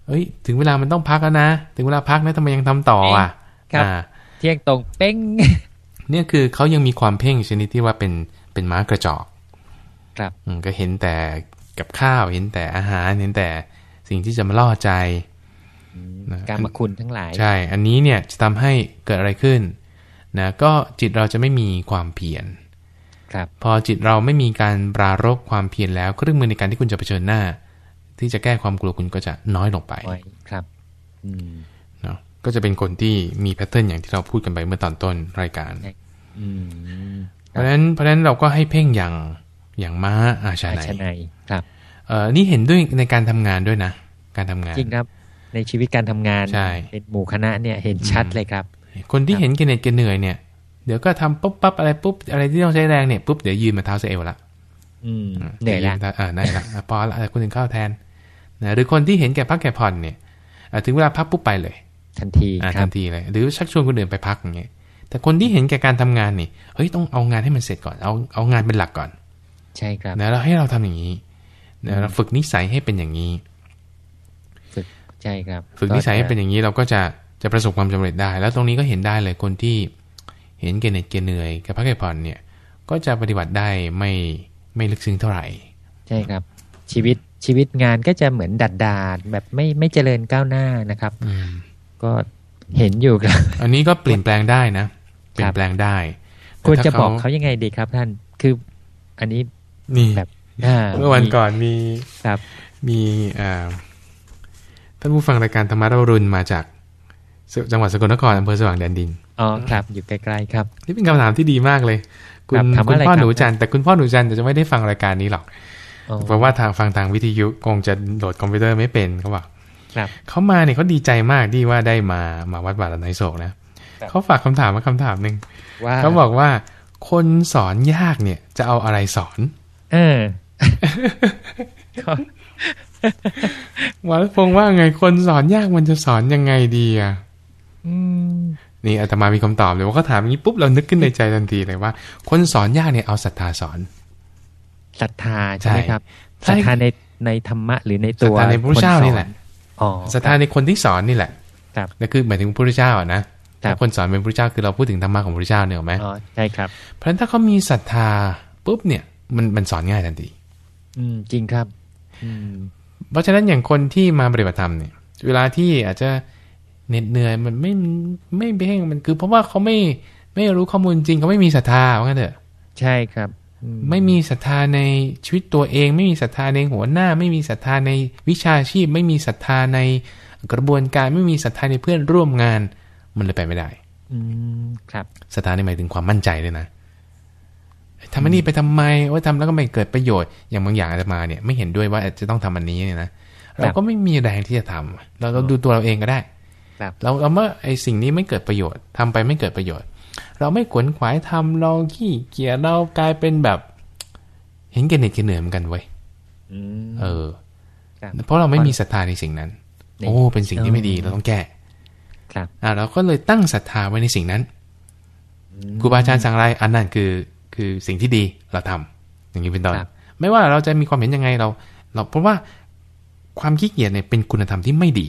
เอ้ย ถึงเวลามันต้องพักแล้วนะ ถึงเวลาพักนะทำไมยังทำต่ออะครับอ่าเที่ยงตรงเป้งเนี่ยคือเขายังมีความเพ่งชนิดที่ว่าเป็นเป็นม้ากระจอก ครับอืมก็เห็นแต่กับข้าวเห็นแต่อาหารเห็นแต่สิ่งที่จะมาล่อใจนะ การมาคุณทั้งหลาย ใช่ อันนี้เนี่ยจะทำให้เกิดอะไรขึ้นนะก็จิตเราจะไม่มีความเพียรครับพอจิตเราไม่มีการปรารบความเพียรแล้วเครื่องมือในการที่คุณจะเผชิญหน้า ที่จะแก้ความกลัวคุณก็จะน้อยลงไปไว้ครับอืมเนาะก็จะเป็นคนที่มีแพทเทิร์นอย่างที่เราพูดกันไปเมื่อตอนต้นรายการอืมเพราะฉะนั้นเพราะฉะนั้นเราก็ให้เพ่งอย่างอย่างม้าอาชาอาไนชนัยครับเอ่อนี่เห็นด้วยในการทำงานด้วยนะ การทำงานจริงครับ ในชีวิตการทำงานใช่เป็นหมู่คณะเนี่ยเห็นชัดเลยครับ คนที่ครับเห็นแกเหน็ดแกเหนื่อยเนี่ยเดี๋ยวก็ทำปุ๊บปั๊บอะไรปุ๊บอะไรที่ต้องใช้แรงเนี่ยปุ๊บเดี๋ยวยืนมาเท้าเซเอวละอืมเหนื่อยละดี๋วเออได้ละอะพอละคนอื่นเข้าแทนนะหรือคนที่เห็นแก่พักแก่ผ่อนเนี่ยอะถึงเวลาพักปุ๊บไปเลย ทันทีอะครัทับนทีเลย หรือชักชวนคนอื่นไปพักอย่างเงี้ยแต่คนที่เห็นแก่การทำงานนี่เฮ้ยต้องเอางานให้มันเสร็จก่อนเอาเอางานเป็นหลักก่อน ใช่ครับนะแล้วให้เราทำอย่างนี้นะเราฝึกนิสัยให้เป็นอย่างนี้ฝึก ใช่ครับ ฝึกนิสัยให้เป็นอย่างนี้เราก็จะจะประสบความสำเร็จได้ แล้วตรงนี้ก็เห็นได้เลยคนที่เห็นแก่เหน็ดแก่เหนื่อยแก่พักแก่ผ่อนเนี่ย ก็จะปฏิบัติได้ไม่ไม่ลึกซึ้งเท่าไหร่ ใช่ครับ ชีวิตชีวิตงานก็จะเหมือนดัดดาดแบบไม่ไม่เจริญก้าวหน้านะครับอืมก็เห็นอยู่ครับ อันนี้ก็เปลี่ยนแปลงได้นะ เปลี่ยนแปลงได้ควรจะแต่ถ้บอกเขายังไงดีครับท่านคืออันนี้นี่แบบอ่าเมื่อวันก่อนมีครับ มีอ่า ท่านผู้ฟังรายการธรรมะเรารุนมาจากสจังหวัดสกลนครอำเภอสว่างแดนดินอ๋อครับ อยู่ใกล้ๆครับนี่เป็นคำถามที่ดีมากเลย คุณครับถามคุว่าณอะไรพ่อครับหนูจันทร์แต่คุณพ่อหนูจันทร์จะไม่ได้ฟังรายการนี้หรอกอ๋อเพราะว่าทางฟังทางวิทยุคงจะโหลดคอมพิวเตอร์ไม่เป็นเขาบอกครับเขามาเนี่ยเขาดีใจมากที่ว่าได้มามาวัดบาทในโศกนะเขาฝากคำถามมาคำถามหนึ่งว่าเขาบอกว่าคนสอนยากเนี่ยจะเอาอะไรสอน เออ ก็วัดพงษ์ว่าไงคนสอนยากมันจะสอนยังไงดีอะอืมนี่อาตมามีคำตอบเลยว่าเขาถามอย่างนี้ปุ๊บเรานึกขึ้นในใจทันทีเลยว่า คนสอนยากเนี่ยเอาศรัทธาสอนศรัทธาใช่ไหมครับใช่ศรัทธาในในธรรมะหรือในศรัตัทวธาในพระพุทธเจ้านี่แหละอ๋อศรัทธาในคนที่สอนนี่แหละครับนั่นคือหมายถึงพระพุทธเจ้าอะนะครับถ้าคนสอนเป็นพระพุทธเจ้าคือเราพูดถึงธรรมะของพระพุทธเจ้าเนี่ยหรอกไหมอ๋อใช่ครับ เพราะฉะนั้นถ้าเขามีศรัทธาปุ๊บเนี่ย มันมันสอนง่ายทันทีอืมจริงครับ อืม เพราะฉะนั้นอย่างคนที่มาปฏิบัติธรรมเนี่ย เวลาที่อาจจะเหน็ดเหนื่อยมันไม่ไม่เพ่งมันคือเพราะว่าเขาไม่ไม่รู้ข้อมูลจริงเขาไม่มีศรัทธาว่างั้นเถอะใช่ครับอืไม่มีศรัทธาในชีวิตตัวเอง ไม่มีศรัทธาในหัวหน้า ไม่มีศรัทธาในวิชาชีพ ไม่มีศรัทธาในกระบวนการไม่มีศรัทธาในเพื่อนร่วมงาน มันเลยไปไม่ได้ อืมครับศรัทธานี่หมายถึงความมั่นใจเลยนะ ทำอันนี้ไปทำไมว่าทำแล้วก็ไม่เกิดประโยชน์อย่างบางอย่างอาตมาเนี่ยไม่เห็นด้วยว่าจะต้องทำอันนี้เนี่ยนะเราก็ไม่มีแรงที่จะทำเราเราดูตัวเราเองก็ได้ครับเราเราเมื่อไอสิ่งนี้ไม่เกิดประโยชน์ทำไปไม่เกิดประโยชน์ เราไม่ขวนขวายทำเราขี้เกียจเรากลายเป็นแบบ เห็นแก่เหน็ดแก่เหนื่อยเหมือนกันเว้ยอืมเออครับเพราะเราไม่มีศรัทธาในสิ่งนั้นนี่โอ้เป็นสิ่งที่ไม่ดีเออเราต้องแก้ครับอ่าเราก็เลยตั้งศรัทธาไว้ในสิ่งนั้นครูบาอาจารย์สั่งอะไรอันนั้นคือ คือสิ่งที่ดีเราทำอย่างนี้เป็นต้นครับไม่ว่าเราจะมีความเห็นยังไงเรา เราเพราะว่าความขี้เกียจเนี่ยเป็นคุณธรรมที่ไม่ดี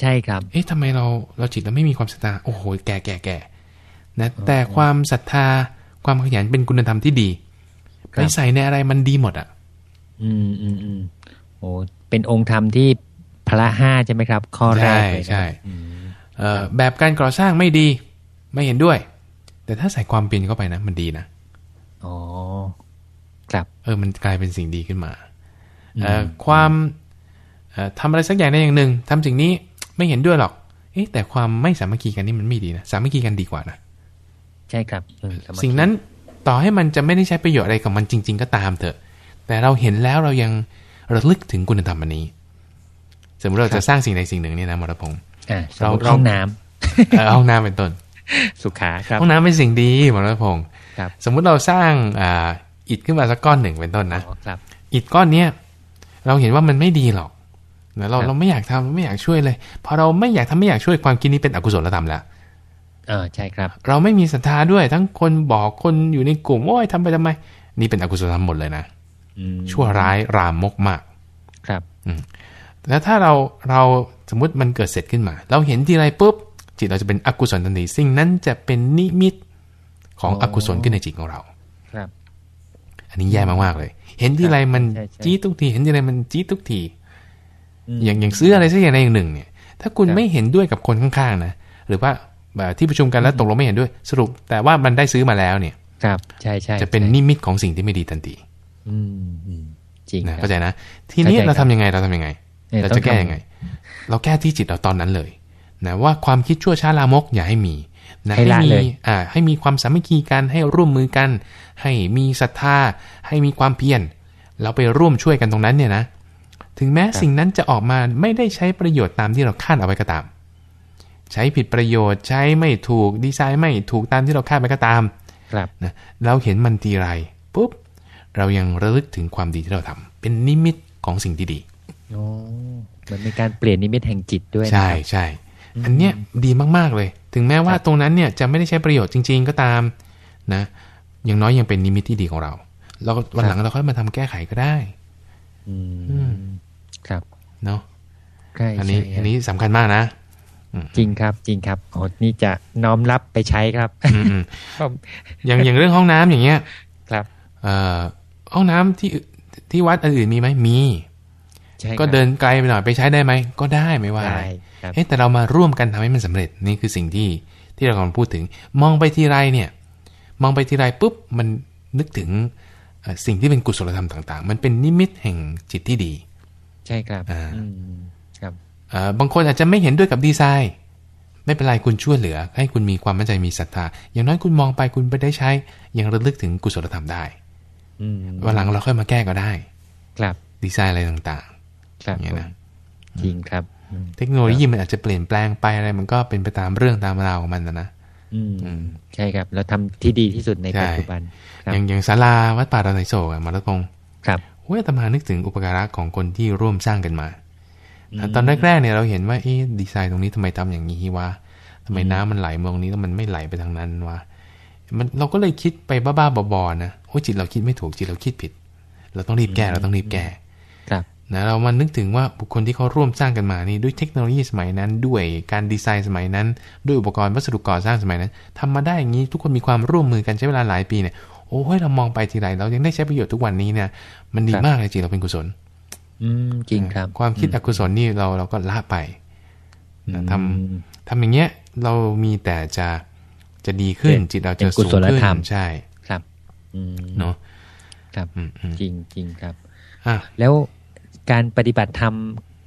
ใช่ครับ เอ๊ะทำไมเราเราจิตเราไม่มีความศรัทธาโอ้โหแก่แก่แก่นะแต่ความศรัทธาความขยันเป็นคุณธรรมที่ดีคไปรับใส่ในอะไรมันดีหมดอะ อืมอืมอืมโอ้เป็นองค์ธรรมที่พระห้าใช่ไหมครับ ข้อแรกเลยนะใช่อืมเอ่อแบบการก่อสร้างไม่ดี ไม่เห็นด้วย แต่ถ้าใส่ความเปลี่ยนเข้าไปนะ มันดีนะ อ๋อครับเออมันกลายเป็นสิ่งดีขึ้นมาเอ่อความเอ่อทำอะไรสักอย่างใดอย่างหนึ่งทำสิ่งนี้ไม่เห็นด้วยหรอกเอ๊ะแต่ความไม่สามัคคีกันนี่มันไม่ดีนะสามัคคีกันดีกว่านะใช่ครับเออสมาธิสิ่งนั้นต่อให้มันจะไม่ได้ใช้ประโยชน์อะไรกับมันจริง ๆ ก็ตามเถอะ แต่เราเห็นแล้วเรายังระลึกถึงคุณธรรมอันนี้ สมมติเราจะสร้างสิ่งใดสิ่งหนึ่งเนี่ยนะมรพงศ์อ่าสมเรามติเราห้องน้ำเอ่อห้องน้ำเป็นต้น สุขาครับห้องน้ำเป็นสิ่งดีมรพงศ์ครับ สมมุติเราสร้างอ่าอิฐขึ้นมาสักก้อนหนึ่งเป็นต้นนะอ๋อครับอิฐก้อนเนี้ยเราเห็นว่ามันไม่ดีหรอกนะเราครับเราไม่อยากทำเราไม่อยากช่วยเลยพอเราไม่อยากทำไม่อยากช่วยความคิดนี้เป็นอกุศลธรรมแล้วเออใช่ครับ เราไม่มีศรัทธาด้วยทั้งคนบอกคนอยู่ในกลุ่มโอ้ยทำไปทำไม นี่เป็นอกุศลธรรมหมดเลยนะอืมชั่วร้ายรามกมาก ครับแล้วถ้าเราเราสมมุติมันเกิดเสร็จขึ้นมา เราเห็นทีไรปุ๊บจิตเราจะเป็นอกุศลทันทีสิ่งนั้นจะเป็นนิมิต ของอกุศลขึ้นในจิตของเราครับ อันนี้แย่มากๆเลย เห็นทีไรมันใช่ใช่จี๊ดทุกที เห็นทีไรมันจี๊ดทุกทีมอย่างอย่างซื้ออะไรสักอย่างใดอย่างหนึ่ง เนี่ย ถ้าคุณครับไม่เห็นด้วยกับคนข้างๆนะหรือว่าแบบที่ประชุมกันแล้วตกลงไม่เห็นด้วย สรุป แต่ว่ามันได้ซื้อมาแล้วเนี่ย ครับ ใช่ใช่จะเป็นใช่นิมิตของสิ่งที่ไม่ดีทันทีอืมอืมจริงนะครับเข้าใจนะ ทีนี้เข้าใจเราครัทำบยังไงเราทำยังไงเนี่ยเราต้อจะงแก้ทำยังไง เราแก้ที่จิตเราตอนนั้นเลยนะว่าความคิดชั่วช้าลามกอย่าให้มี นะให้ละมีเลยอ่าให้มีความสามัคคีกันให้ร่วมมือกัน ให้มีศรัทธา ให้มีความเพียรเราไปร่วมช่วยกันตรงนั้นเนี่ยนะ ถึงแม้สิ่งนั้นจะออกมาไม่ได้ใช้ประโยชน์ตามที่เราคาดเอาไว้ก็ตาม ใช้ผิดประโยชน์ใช้ไม่ถูกดีไซน์ไม่ถูกตามที่เราคาดไว้ก็ตาม ครับนะเราเห็นมันทีไรปุ๊บเรายังระลึกถึงความดีที่เราทำเป็นนิมิตของสิ่งที่ดีโอ้เหมือนเป็นการเปลี่ยนนิมิตแห่งจิตด้วยนะใช่ครับใช่อันเนี้ยดีมากๆเลย ถึงแม้ว่าครับตรงนั้นเนี่ยจะไม่ได้ใช้ประโยชน์จริง ๆ ก็ตามนะอย่างน้อยยังเป็นนิมิตที่ดีของเราเราก็วันหลังเราค่อยมาทำแก้ไขก็ได้ อือืมมครับ เนาะใช่อันนี้ใช่อันนี้สำคัญมากนะจริงครับ จริงครับโอ้นี่จะน้อมรับไปใช้ครับอืมอืมอย่างอย่างเรื่องห้องน้ำอย่างเงี้ย ครับ เอ่อห้องน้ำที่ที่วัดอื่นๆมีไหมมีใช่ครับ ก็เดินไกลไปหน่อยไปใช้ได้ไหมก็ได้ไม่ว่าอะไรได้ครับเฮ้แต่เรามาร่วมกันทำให้มันสำเร็จนี่คือสิ่งที่ที่เรากำลังพูดถึง มองไปทีไรเนี่ย มองไปทีไรปุ๊บมันนึกถึงเอ่อสิ่งที่เป็นกุศลธรรมต่าง ๆ มันเป็นนิมิตแห่งจิตที่ดี ใช่ครับอ่าอืมครับเอ่อบางคนอาจจะไม่เห็นด้วยกับดีไซน์ ไม่เป็นไรคุณช่วยเหลือ ให้คุณมีความมั่นใจมีศรัทธา อย่างน้อยคุณมองไปคุณไปได้ใช้ยังระลึกถึงกุศลธรรมได้อืมวันหลังเราค่อยมาแก้ก็ได้ ครับดีไซน์อะไรต่างครับ อย่างเงี้ยนะจริงครับๆเทคโนโลยีมันอาจจะเปลี่ยนแปลงไปอะไรมันก็เป็นไปตามเรื่องตามราวของมันนะนะอืมใช่ครับ เราทำที่ดีที่สุดในปัจจุบันอย่างอย่างศาลาวัดป่าดอนไหโศกอะมารัตงครับโอ้ยอาตมานึกถึงอุปการะของคนที่ร่วมสร้างกันมาตอนแรกๆเนี่ยเราเห็นว่าเอ๊ะดีไซน์ตรงนี้ทำไมทำอย่างนี้วะทำไมน้ำมันไหลมาตรงนี้แล้วมันไม่ไหลไปทางนั้นวะมันเราก็เลยคิดไปบ้าๆบอๆนะโอ้ยจิตเราคิดไม่ถูกจิตเราคิดผิด เราต้องรีบแก้เราต้องรีบแก้ครับ นะเรามานึกถึงว่าบุคคลที่เขาร่วมสร้างกันมานี่ด้วยเทคโนโลยีสมัยนั้น ด้วยการดีไซน์สมัยนั้น ด้วยอุปกรณ์วัสดุก่อสร้างสมัยนั้นทำมาได้อย่างนี้ทุกคนมีความร่วมมือกันใช้เวลาหลายปีเนี่ยโอ้ยเรามองไปทีไรเรายังได้ใช้ประโยชน์ทุกวันนี้เนี่ยมันดีมากเลยจิตเราเป็นกุศล อืมจริงครับ ความคิดอกุศลนี่เราเราก็ละไปนะทำทำอย่างเงี้ยเรามีแต่จะจะดีขึ้นจิตเราจะสูงขึ้นใช่ครับเนาะครับจริงจริงครับอะแล้ว การปฏิบัติธรรม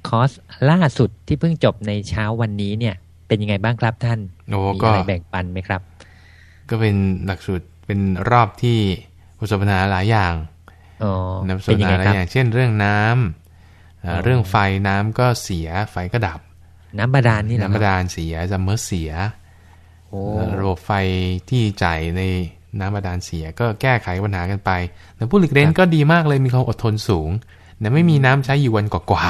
คอร์สล่าสุดที่เพิ่งจบในเช้าวันนี้เนี่ย เป็นยังไงบ้างครับท่านโอ้มีก็อะไรแบ่งปันไหมครับ ก็เป็นหลักสูตรเป็นรอบที่ประสบปัญหาหลายอย่างอ๋อนะประสบปัญหาหลายอย่าง เช่นเรื่องน้ำเรื่องไฟน้ำก็เสียไฟก็ดับ น้ำบาดาลนี่แหละน้ำบาดาลเสียซัมเมอร์เสียระบบไฟที่จ่ายในน้ำบาดาลเสียก็แก้ไขปัญหากันไปแต่ผู้หลีกเล่นก็ดีมากเลยมีความอดทนสูง แต่ไม่มีน้ำใช้อยู่วันกว่า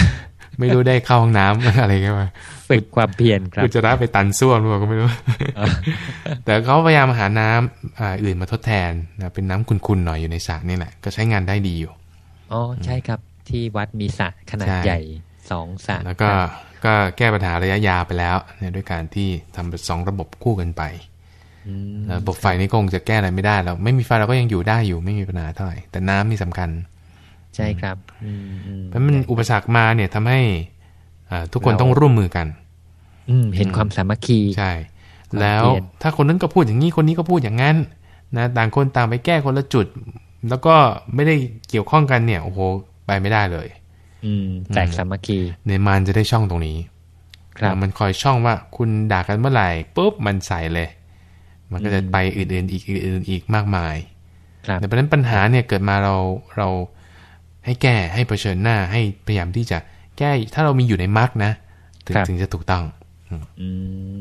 ๆไม่รู้ได้เข้าห้องน้ำอะไรกันมาฝึกความเพียรครับกูจะรับไปตันส้วมหรือเปล่าก็ไม่รู้ แต่เขาพยายามหาน้ำอ่าอื่นมาทดแทนนะเป็นน้ำคุณๆหน่อยอยู่ในสระนี่แหละก็ใช้งานได้ดีอยู่อ๋อใช่ครับที่วัดมีสระขนาดใช่ใหญ่สองสระแล้วก็ก็แก้ปัญหาระยะยาวไปแล้วเนี่ยด้วยการที่ทำเป็นสองระบบคู่กันไปอืมแล้วระบบไฟนี่คงจะแก้อะไรไม่ได้แล้วไม่มีไฟเราก็ยังอยู่ได้อยู่ไม่มีปัญหาเท่าไหร่แต่น้ำนี่สำคัญ ใช่ครับอืมอืมเพราะมันอุปสรรคมาเนี่ยทำให้อ่าทุกคนเราต้องร่วมมือกัน อืมเห็นความสามัคคีใช่ความแล้วเพียรถ้าคนนั้นก็พูดอย่างนี้คนนี้ก็พูดอย่างนั้นนะต่างคนต่างไปแก้คนละจุด แล้วก็ไม่ได้เกี่ยวข้องกันเนี่ยโอ้โหไปไม่ได้เลย อืมแตกสามัคคีในมารจะได้ช่องตรงนี้ครับมันคอยช่องว่าคุณด่ากันเมื่อไหร่ปุ๊บมันใส่เลย มันก็จะไปอื่นๆอีกอื่นๆอีกมากมายครับแต่เพราะฉะนั้นปัญหาเนี่ยเกิดมาเราเรา ให้แก้ให้เผชิญหน้าให้พยายามที่จะแก้ถ้าเรามีอยู่ในมรรคนะถึงถึงจะถูกต้องอืม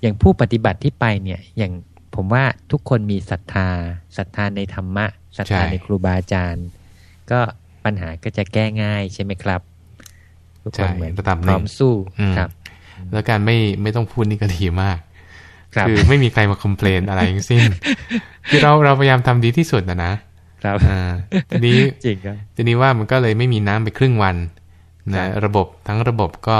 อย่างผู้ปฏิบัติที่ไปเนี่ย อย่างผมว่าทุกคนมีศรัทธาศรัทธาในธรรมะศรัทธาใช่ในครูบาอาจารย์ ก็ปัญหาก็จะแก้ง่ายใช่ไหมครับทุกคนใช่เหมือนระดับหพร้นึ่องมสู้อืมครับ แล้วการไม่ไม่ต้องพูดนี่ก็ดีมากครับคือไม่มีใครมาคอมเพลนอะไรทั้งสิ้น คือเราเราพยายามทำดีที่สุดนะนะ ครับอ่าทีนี้จริงครับทีนี้ว่ามันก็เลยไม่มีน้ำไปครึ่งวันนะระบบทั้งระบบก็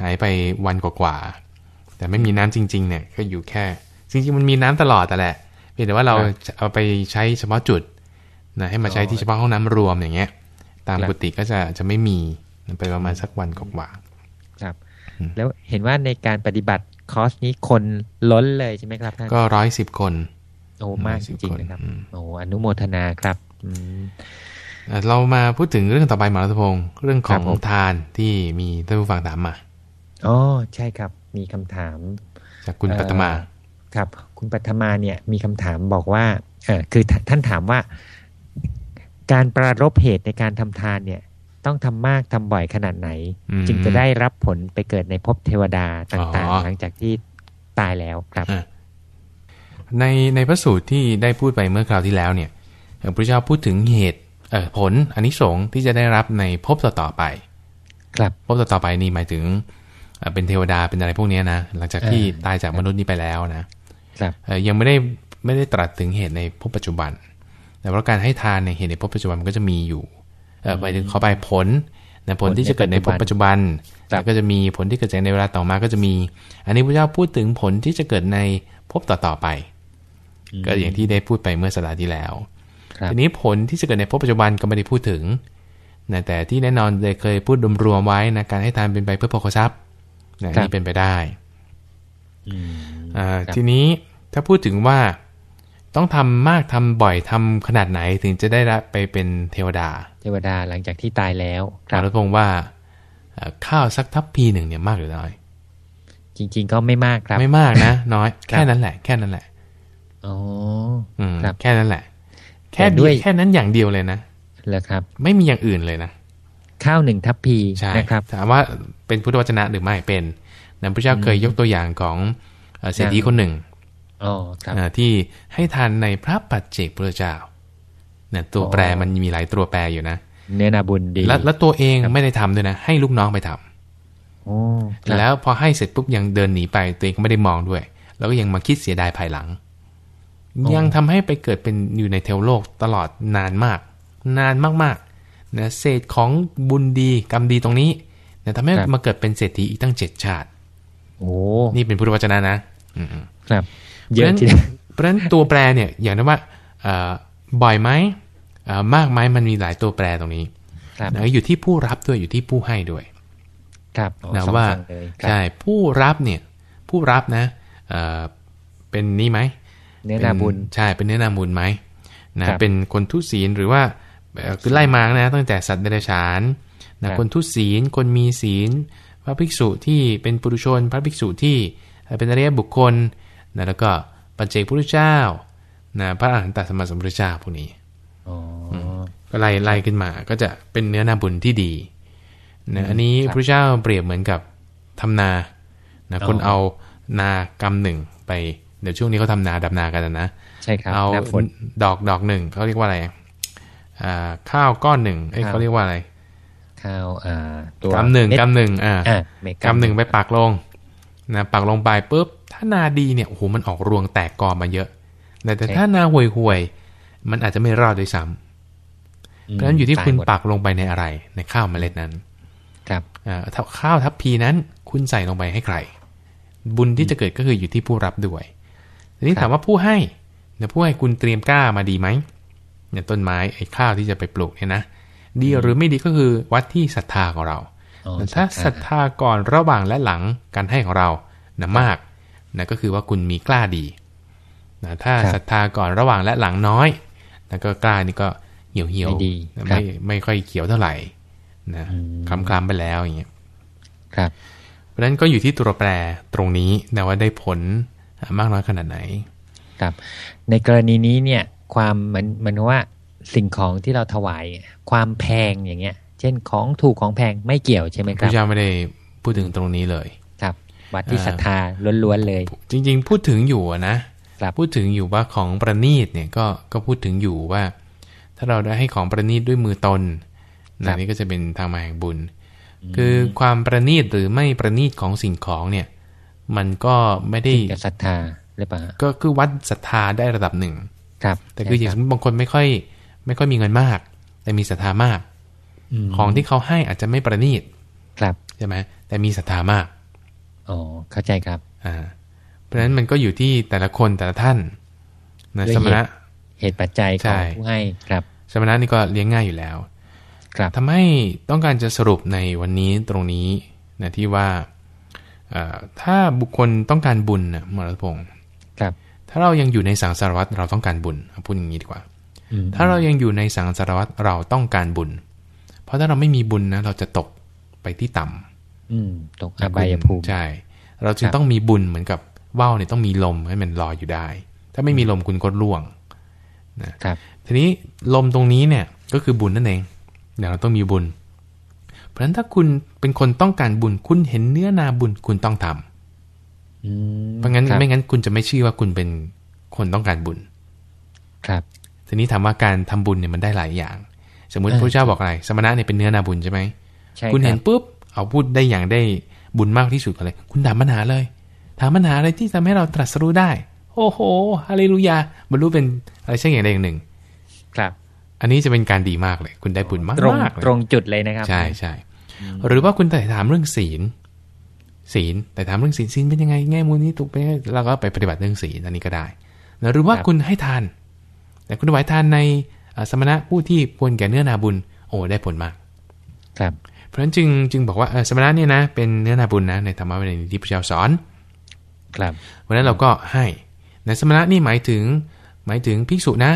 หายไปวันกว่าๆแต่ไม่มีน้ำจริง ๆ เนี่ย ก็อยู่แค่ จริง ๆ มันมีน้ำตลอดแต่แหละเพียงแต่ว่าเราครับจะเอาไปใช้เฉพาะจุดนะให้มาใช้ที่เฉพาะห้องน้ำรวมอย่างเงี้ย ตามครับกุฏิก็จะจะไม่มีไปประมาณสักวันกว่าครับอืมแล้วเห็นว่าในการปฏิบัติคอร์สนี้คนล้นเลยใช่ไหมครับท่านๆก็ร้อยสิบคน โอ้มากจ110ริงๆนะครับคนอืมโอ้อนุโมทนาครับอืมอะเรามาพูดถึงเรื่องต่อไปหมอรัตพงศ์เรื่องขครัองบผมทานที่มีท่านผู้ฟังถามมาอ๋อใช่ครับ มีคำถาม จากคุณเอ่อปัตมา ครับ คุณปัทมาเนี่ย มีคำถามบอกว่าเออคือท่านท่านถามว่า การปรารบเหตุในการทำทานเนี่ย ต้องทำมากทำบ่อยขนาดไหนอืมจึงจะได้รับผลไปเกิดในภพเทวดาต่างอ๋อๆหลังจากที่ตายแล้วครับอะ ในในพระสูตรที่ได้พูดไปเมื่อคราวที่แล้วเนี่ยพระพุทธเจ้าพูดถึงเหตุเอ่อผลอนนิสงส์ที่จะได้รับในภพต่อๆไป ครับภพต่อๆไปนี่หมายถึงเอ่อเป็นเทวดาเป็นอะไรพวกเนี้ยนะหลังจากที่เออตายจากมนุษย์นี้ไปแล้วนะครับเอ่อยังไม่ได้ไม่ได้ตรัสถึงเหตุในภพปัจจุบัน แต่ว่าการให้ทานในเหตุในภพปัจจุบันมันก็จะมีอยู่เอ่อหมายถึงขอไปผลนะผลที่จะเกิดในภพปัจจุบันครับแล้วก็จะมีผลที่เกิดจากในเวลาต่อมาก็จะมี อันนี้พระเจ้าพูดถึงผลที่จะเกิดในภพต่อๆไป ก็อย่างที่ได้พูดไปเมื่อสัปดาห์ที่แล้วครับทีนี้ผลที่จะเกิดในภพปัจจุบันก็ไม่ได้พูดถึงนะแต่ที่แน่นอนเลยเคยพูดรวมๆไว้นะการให้ทานเป็นไปเพื่อโภคทรัพย์นะนี่เป็นไปได้อืมอ่าครับทีนี้ถ้าพูดถึงว่าต้องทำมากทำบ่อยทำขนาดไหนถึงจะได้รับไปเป็นเทวดา เทวดาหลังจากที่ตายแล้วคพรับระพงศ์ว่าเอ่อข้าวสักทัพพีหนึ่งเนี่ยมากหรือน้อย จริง ๆ ก็ไม่มากครับ ไม่มากนะ น้อย แค่นั้นแหละ แค่นั้นแหละ อ๋ออืมครับแค่นั้นแหละ แค่แต่ด้เดีวยยวแค่นั้นอย่างเดียวเลยนะแล้วครับ ไม่มีอย่างอื่นเลยนะข้าวหนึ่งทัพพีใช่นะครับ ถามว่าเป็นพุทธวจนะหรือไม่เป็นนะพระเจ้าเคยยกตัวอย่างของเอ่อเศรษฐีคนหนึ่งอ๋อครับนะที่ให้ทานในพระปัจเจกพุทธเจ้านะตัวแปรอ๋อมันมีหลายตัวแปรอยู่นะเนื้อนาบุญดีแล้วแล้วตัวเองไม่ได้ทำด้วยนะ ให้ลูกน้องไปทำโอ้ครับแล้วพอให้เสร็จปุ๊บยังเดินหนีไปตัวเองก็ไม่ได้มองด้วย แล้วก็ยังมาคิดเสียดายภายหลัง ยังทำให้ไปเกิดเป็นอยู่ในเทวโลกตลอดนานมาก นานมากๆนะเศษของบุญดีกรรมดีตรงนี้นะทำให้มาเกิดเป็นเศรษฐีอีกตั้งเจ็ดชาติ โอ้นี่เป็นพุทธวจนะนะอืมครับๆเยอะทีเดียวเพราะฉะนั้นตัวแปรเนี่ยอย่างนั้นว่าเอ่อบ่อยไหมเอ่อมากไหมมันมีหลายตัวแปรตรงนี้ครับนะอยู่ที่ผู้รับด้วยอยู่ที่ผู้ให้ด้วย ครับอ๋อนะสองว่าฝั่งเลยครับใช่ผู้รับเนี่ย ผู้รับนะเอ่อเป็นนี่ไหม เนื้อนาบุญป็ใช่เป็นเนื้อนาบุญไหมนะครับเป็นคนทุศีลหรือว่าเอ่อคือไล่มานะตั้งแต่สัตว์เดรัจฉานนะครับคนทุศีลคนมีศีล พระภิกษุที่เป็นปุถุชน พระภิกษุที่เป็นอริยบุคคลนะแล้วก็ปัจเจกพุทธเจ้านะพระอรหันตสัมมาสัมพุทธเจ้าพวกนี้อ๋ออก็ไล่ไล่ขึ้นมาก็จะเป็นเนื้อนาบุญที่ดีนะอันนี้ครับพระเจ้าเปรียบเหมือนกับทำนานะอ๋อคนเอานากำหนึ่งไป เดี๋ยวช่วงนี้เขาทำนาดับนากันนะใช่ครับเอาหน้าฝนดอกดอกหนึ่งเขาเรียกว่าอะไรอ่าข้าวก้อนหนึ่งเอ้ยข้าวเขาเรียกว่าอะไร ข้าวอ่าตัวกำหนึ่งเม็ดกำหนึ่งอ่าอ่าเม็ดกำหนึ่งไปปักลงนะปักลงไปปุ๊บถ้านาดีเนี่ยโอ้โหมันออกรวงแตกกอมาเยอะ แต่แต่ถ้านาห่วยห่วยๆมันอาจจะไม่รอดด้วยซ้ำเพราะฉะนั้นอยู่ที่คุณตาหมดปักลงไปในอะไร ในข้าวเมล็ดนั้น ครับอ่าถ้าข้าวทัพพีนั้นคุณใส่ลงไปให้ใคร บุญที่จะเกิดก็คืออยู่ที่ผู้รับด้วย ทีนี้ครับถามว่าผู้ให้เนี่ยผู้ให้คุณเตรียมกล้ามาดีไหมเนี่ยต้นไม้ไอ้ข้าวที่จะไปปลูกเนี่ยนะดีหรือไม่ดีก็คือวัดที่ศรัทธาของเราอ๋อแต่ถ้าศรัทธาก่อนระหว่างและหลังการให้ของเรานะมากนะก็คือว่าคุณมีกล้าดีนะถ้าศรัทธาก่อนระหว่างและหลังน้อยนะก็กล้านี่ก็เหี่ยวเหี่ยวไม่ดีนะครัไม่บไม่ค่อยเขียวเท่าไหร่นะอืมคล้ำคล้ำๆไปแล้วอย่างเงี้ยครับ เพราะฉะนั้นก็อยู่ที่ตัวแปรตรงนี้นะว่าได้ผล มากน้อยขนาดไหน ครับ ในกรณีนี้เนี่ยความเหมือนเหมือนว่าสิ่งของที่เราถวายความแพงอย่างเงี้ย เช่นของถูกของแพงไม่เกี่ยวใช่ไหมพครับระเจ้าไม่ได้พูดถึงตรงนี้เลยครับวัดที่อ่าศรัทธาล้วนๆเลย จริง ๆ พูดถึงอยู่อะนะครับพูดถึงอยู่ว่าของประณีตเนี่ยก็ก็พูดถึงอยู่ว่า ถ้าเราได้ให้ของประณีตด้วยมือตนครันะบนี่ก็จะเป็นทางมาแห่งบุญ คือความประณีตหรือไม่ประณีตของสิ่งของเนี่ย มันก็ไม่ได้กับศรัทธาหรือเปล่าก็คือวัดศรัทธาได้ระดับหนึ่งครับ แต่คืออย่างสมมติบางคนไม่ค่อย ไม่ค่อยมีเงินมาก แต่มีศรัทธามากมของที่เขาให้อาจจะไม่ประณีตครับใช่ไหมแต่มีศรัทธามากอ๋อเข้าใจครับ อ่า เพราะฉะนั้นมันก็อยู่ที่แต่ละคนแต่ละท่านนะด้วยสมณะเหตุปัจจัยขใช่องผู้ให้ครับ สมณะนี่ก็เลี้ยงง่ายอยู่แล้ว ครับทำให้ต้องการจะสรุปในวันนี้ตรงนี้นะที่ว่าเอ่อ ถ้าบุคคลต้องการบุญนะหมอรัตพงศ์ครับ ถ้าเรายังอยู่ในสังสารวัตรเราต้องการบุญเอาพูดอย่างนี้ดีกว่าอืมถ้าเรายังอยู่ในสังสารวัตรเราต้องการบุญ เพราะถ้าเราไม่มีบุญนะเราจะตกไปที่ต่ำอืมตกอบายภูมิใช่ เราจึงครับต้องมีบุญเหมือนกับว่าวเนี่ยต้องมีลมให้มันลอยอยู่ได้ ถ้าไม่มีลมคุณก็ร่วงครับ ทีนี้ลมตรงนี้เนี่ยก็คือบุญนั่นเองเดี๋ยวเราต้องมีบุญเพ ราะฉะนั้นถ้าคุณเป็นคนต้องการบุญคุณเห็นเนื้อนาบุญคุณต้องทำอืมเพราะงั้นครับไม่งั้นคุณจะไม่ชื่อว่าคุณเป็นคนต้องการบุญ ครับ ทีนี้ถามว่าการทำบุญเนี่ยมันได้หลายอย่าง สมมุติเออพระเจ้าบอกอะไร สมณะเนี่ยเป็นเนื้อนาบุญใช่ไหมใช่คุณเห็นรับปุ๊บเอาพูดได้อย่างได้บุญมากที่สุดก็เลย คุณถามปัญหาเลย ถามปัญหาอะไรที่ทำให้เราตรัสรู้ได้ โอ้โหฮาเลลูยาบรรลุเป็นอะไรเช่นอย่างใดอย่างหนึ่ง ครับ อันนี้จะเป็นการดีมากเลย คุณได้บุญมากตรงมากเลยตรงจุดเลยนะครับ ใช่ใช่หรือว่าคุณแต่ถามเรื่องศีล ศีลแต่ถามเรื่องศีลศีลเป็นยังไงแง่มุมนี้ถูกไปนยังไงเราก็ไปปฏิบัติเรื่องศีลอันนี้ก็ได้นะหรือว่าครับคุณให้ทาน แต่คุณถวายทานในเอ่อสมณะผู้ที่ควรแก่เนื้อนาบุญ โอ้ได้ผลมาก ครับ เพราะฉะนั้นจึงจึงบอกว่าเออสมณะเนี่ยนะ เป็นเนื้อนาบุญนะในธรรมะวินัยที่พระเจ้าสอน ครับเพราะฉะนั้นเราก็ให้ในสมณะนี่หมายถึงหมายถึงภิกษุนะ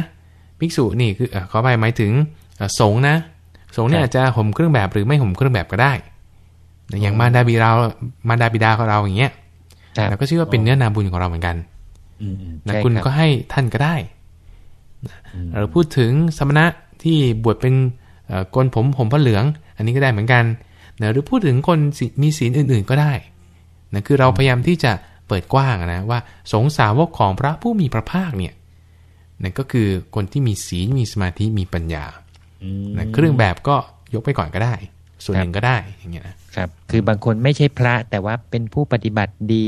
ภิกษุนี่คือเอ่อขอไปหมายถึงเอ่อสงฆ์นะสงฆ์เนี่ยอาจจะห่มเครื่องแบบหรือไม่ห่มเครื่องแบบก็ได้แต่อย่างมารดาบิดาเรามารดาบิดาของเราอย่างเงี้ยครับเราก็ชื่อว่าเป็นเนื้อนาบุญของเราเหมือนกันอืมอืมนะใช่คุณรับก็ให้ท่านก็ได้อืมเราพูดถึงสมณะที่บวชเป็นเอ่อโกนผมผมผ้าเหลือง อันนี้ก็ได้เหมือนกันนะหรือพูดถึงคนมีศีลอื่น ๆก็ได้นะคือเราพยายามที่จะเปิดกว้างนะว่าสงสาวกของพระผู้มีพระภาคเนี่ย นั่นก็คือคนที่มีศีลมีสมาธิมีปัญญานะเครื่องแบบก็ยกไปก่อนก็ได้ ส่วนหนึ่งก็ได้อย่างเงี้ยนะครับ คือบางคนไม่ใช่พระแต่ว่าเป็นผู้ปฏิบัติดี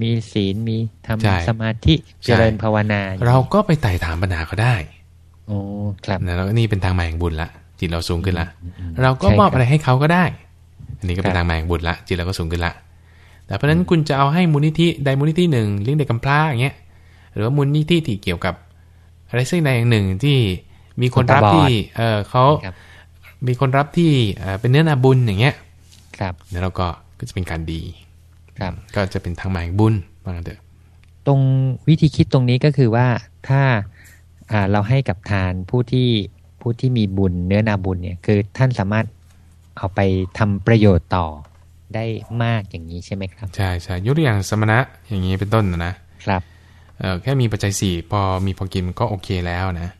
มีศีลมีทำสมาธิเจริญภาวนา เราก็ไปไต่ถามปัญหาเขาได้โอ้ครับนะแล้วนี่เป็นทางมาแห่งบุญละจิตเราสูงขึ้นละเราก็มอบอะไรให้เขาก็ได้ อันนี้ก็เป็นทางมาแห่งบุญละจิตเราก็สูงขึ้นละแต่เพราะฉะนั้นคุณจะเอาให้มูลนิธิใดมูลนิธิหนึ่งเลี้ยงเด็กกำพร้าอย่างเงี้ยหรือว่ามูลนิธิที่เกี่ยวกับ อะไรสักใดอย่างหนึ่งที่มีคนรับที่เออเขามีคนรับที่เป็นเนื้อนาบุญอย่างเงี้ย ครับแล้วเราก็ก็จะเป็นการดี ครับ ก็จะเป็นทางมาแห่งบุญว่างันเถอะตรงวิธีคิดตรงนี้ก็คือว่าถ้าเราให้กับทานผู้ที่ผู้ที่มีบุญเนื้อนาบุญเนี่ยคือท่านสามารถเอาไปทำประโยชน์ต่อได้มากอย่างนี้ใช่ไหมครับ ใช่ใช่ยกตัวอย่างสมณะอย่างนี้เป็นต้นนะ ครับเออ แค่มีปัจจัยสี่พอมีพอกินก็โอเคแล้วนะ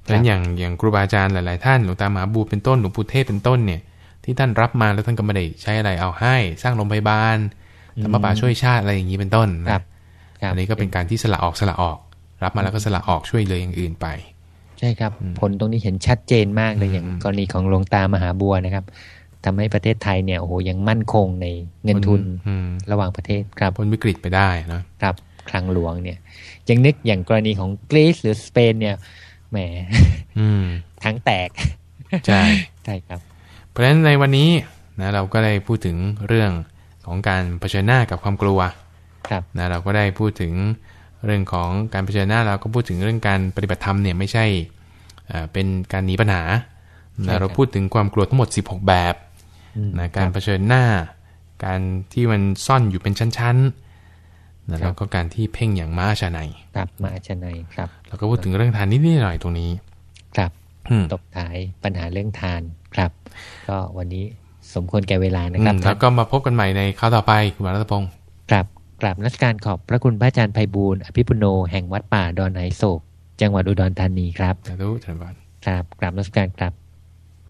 เพราะฉะนั้นอย่างอย่างครูบาอาจารย์หลาย ๆ ท่านหลวงตามหาบูเป็นต้นหลวงปู่เทศเป็นต้นเนี่ย ที่ท่านรับมาแล้วท่านก็ไม่ได้ใช้อะไรเอาให้ สร้างโรงพยาบาลธรรมบาช่วยชาติอะไรอย่างนี้เป็นต้นนะอันนี้ก็เป็นการที่สละออกสละออก รับมาแล้วก็สละออกช่วยเลยอย่างอื่นไป ใช่ครับ ผลตรงนี้เห็นชัดเจนมากเลยอย่างกรณีของหลวงตามหาบัวนะครับทำให้ประเทศไทยเนี่ยโอ้โหยังมั่นคงในเงินทุนระหว่างประเทศครับพ้นวิกฤตไปได้นะครับ คลังหลวงเนี่ยยังนึกอย่างกรณีของกรีซหรือสเปนเนี่ยแหมทั้งแตกใช่ใช่ครับ เพราะฉะนั้นในวันนี้นะเราก็ได้พูดถึงเรื่องของการเผชิญหน้ากับความกลัวครับนะเราก็ได้พูดถึงเรื่องของการเผชิญหน้าเราก็พูดถึงเรื่องการปฏิบัติธรรมเนี่ยไม่ใช่เป็นการหนีปัญหาเราพูดถึงความกลัวทั้งหมด 16 แบบนะการเผชิญหน้า การที่มันซ่อนอยู่เป็นชั้นๆ นะแล้วก็การที่เพ่งอย่างม้าชาในครับม้าชาในครับเราก็พูดถึงเรื่องทานนิดๆหน่อยตรงนี้ ครับตบท้ายปัญหาเรื่องทานครับ ก็วันนี้สมควรแก่เวลานะครับแล้วก็มาพบกันใหม่ในคราวต่อไปคุณหมอรัตพงศ์กราบกราบรัชการขอบพระคุณพระอาจารย์ไพบูลอภิปุโนแห่งวัดป่าดอนไนโศกจังหวัดอุดรธานีครับสาธุท่านครับกราบรัชการครับ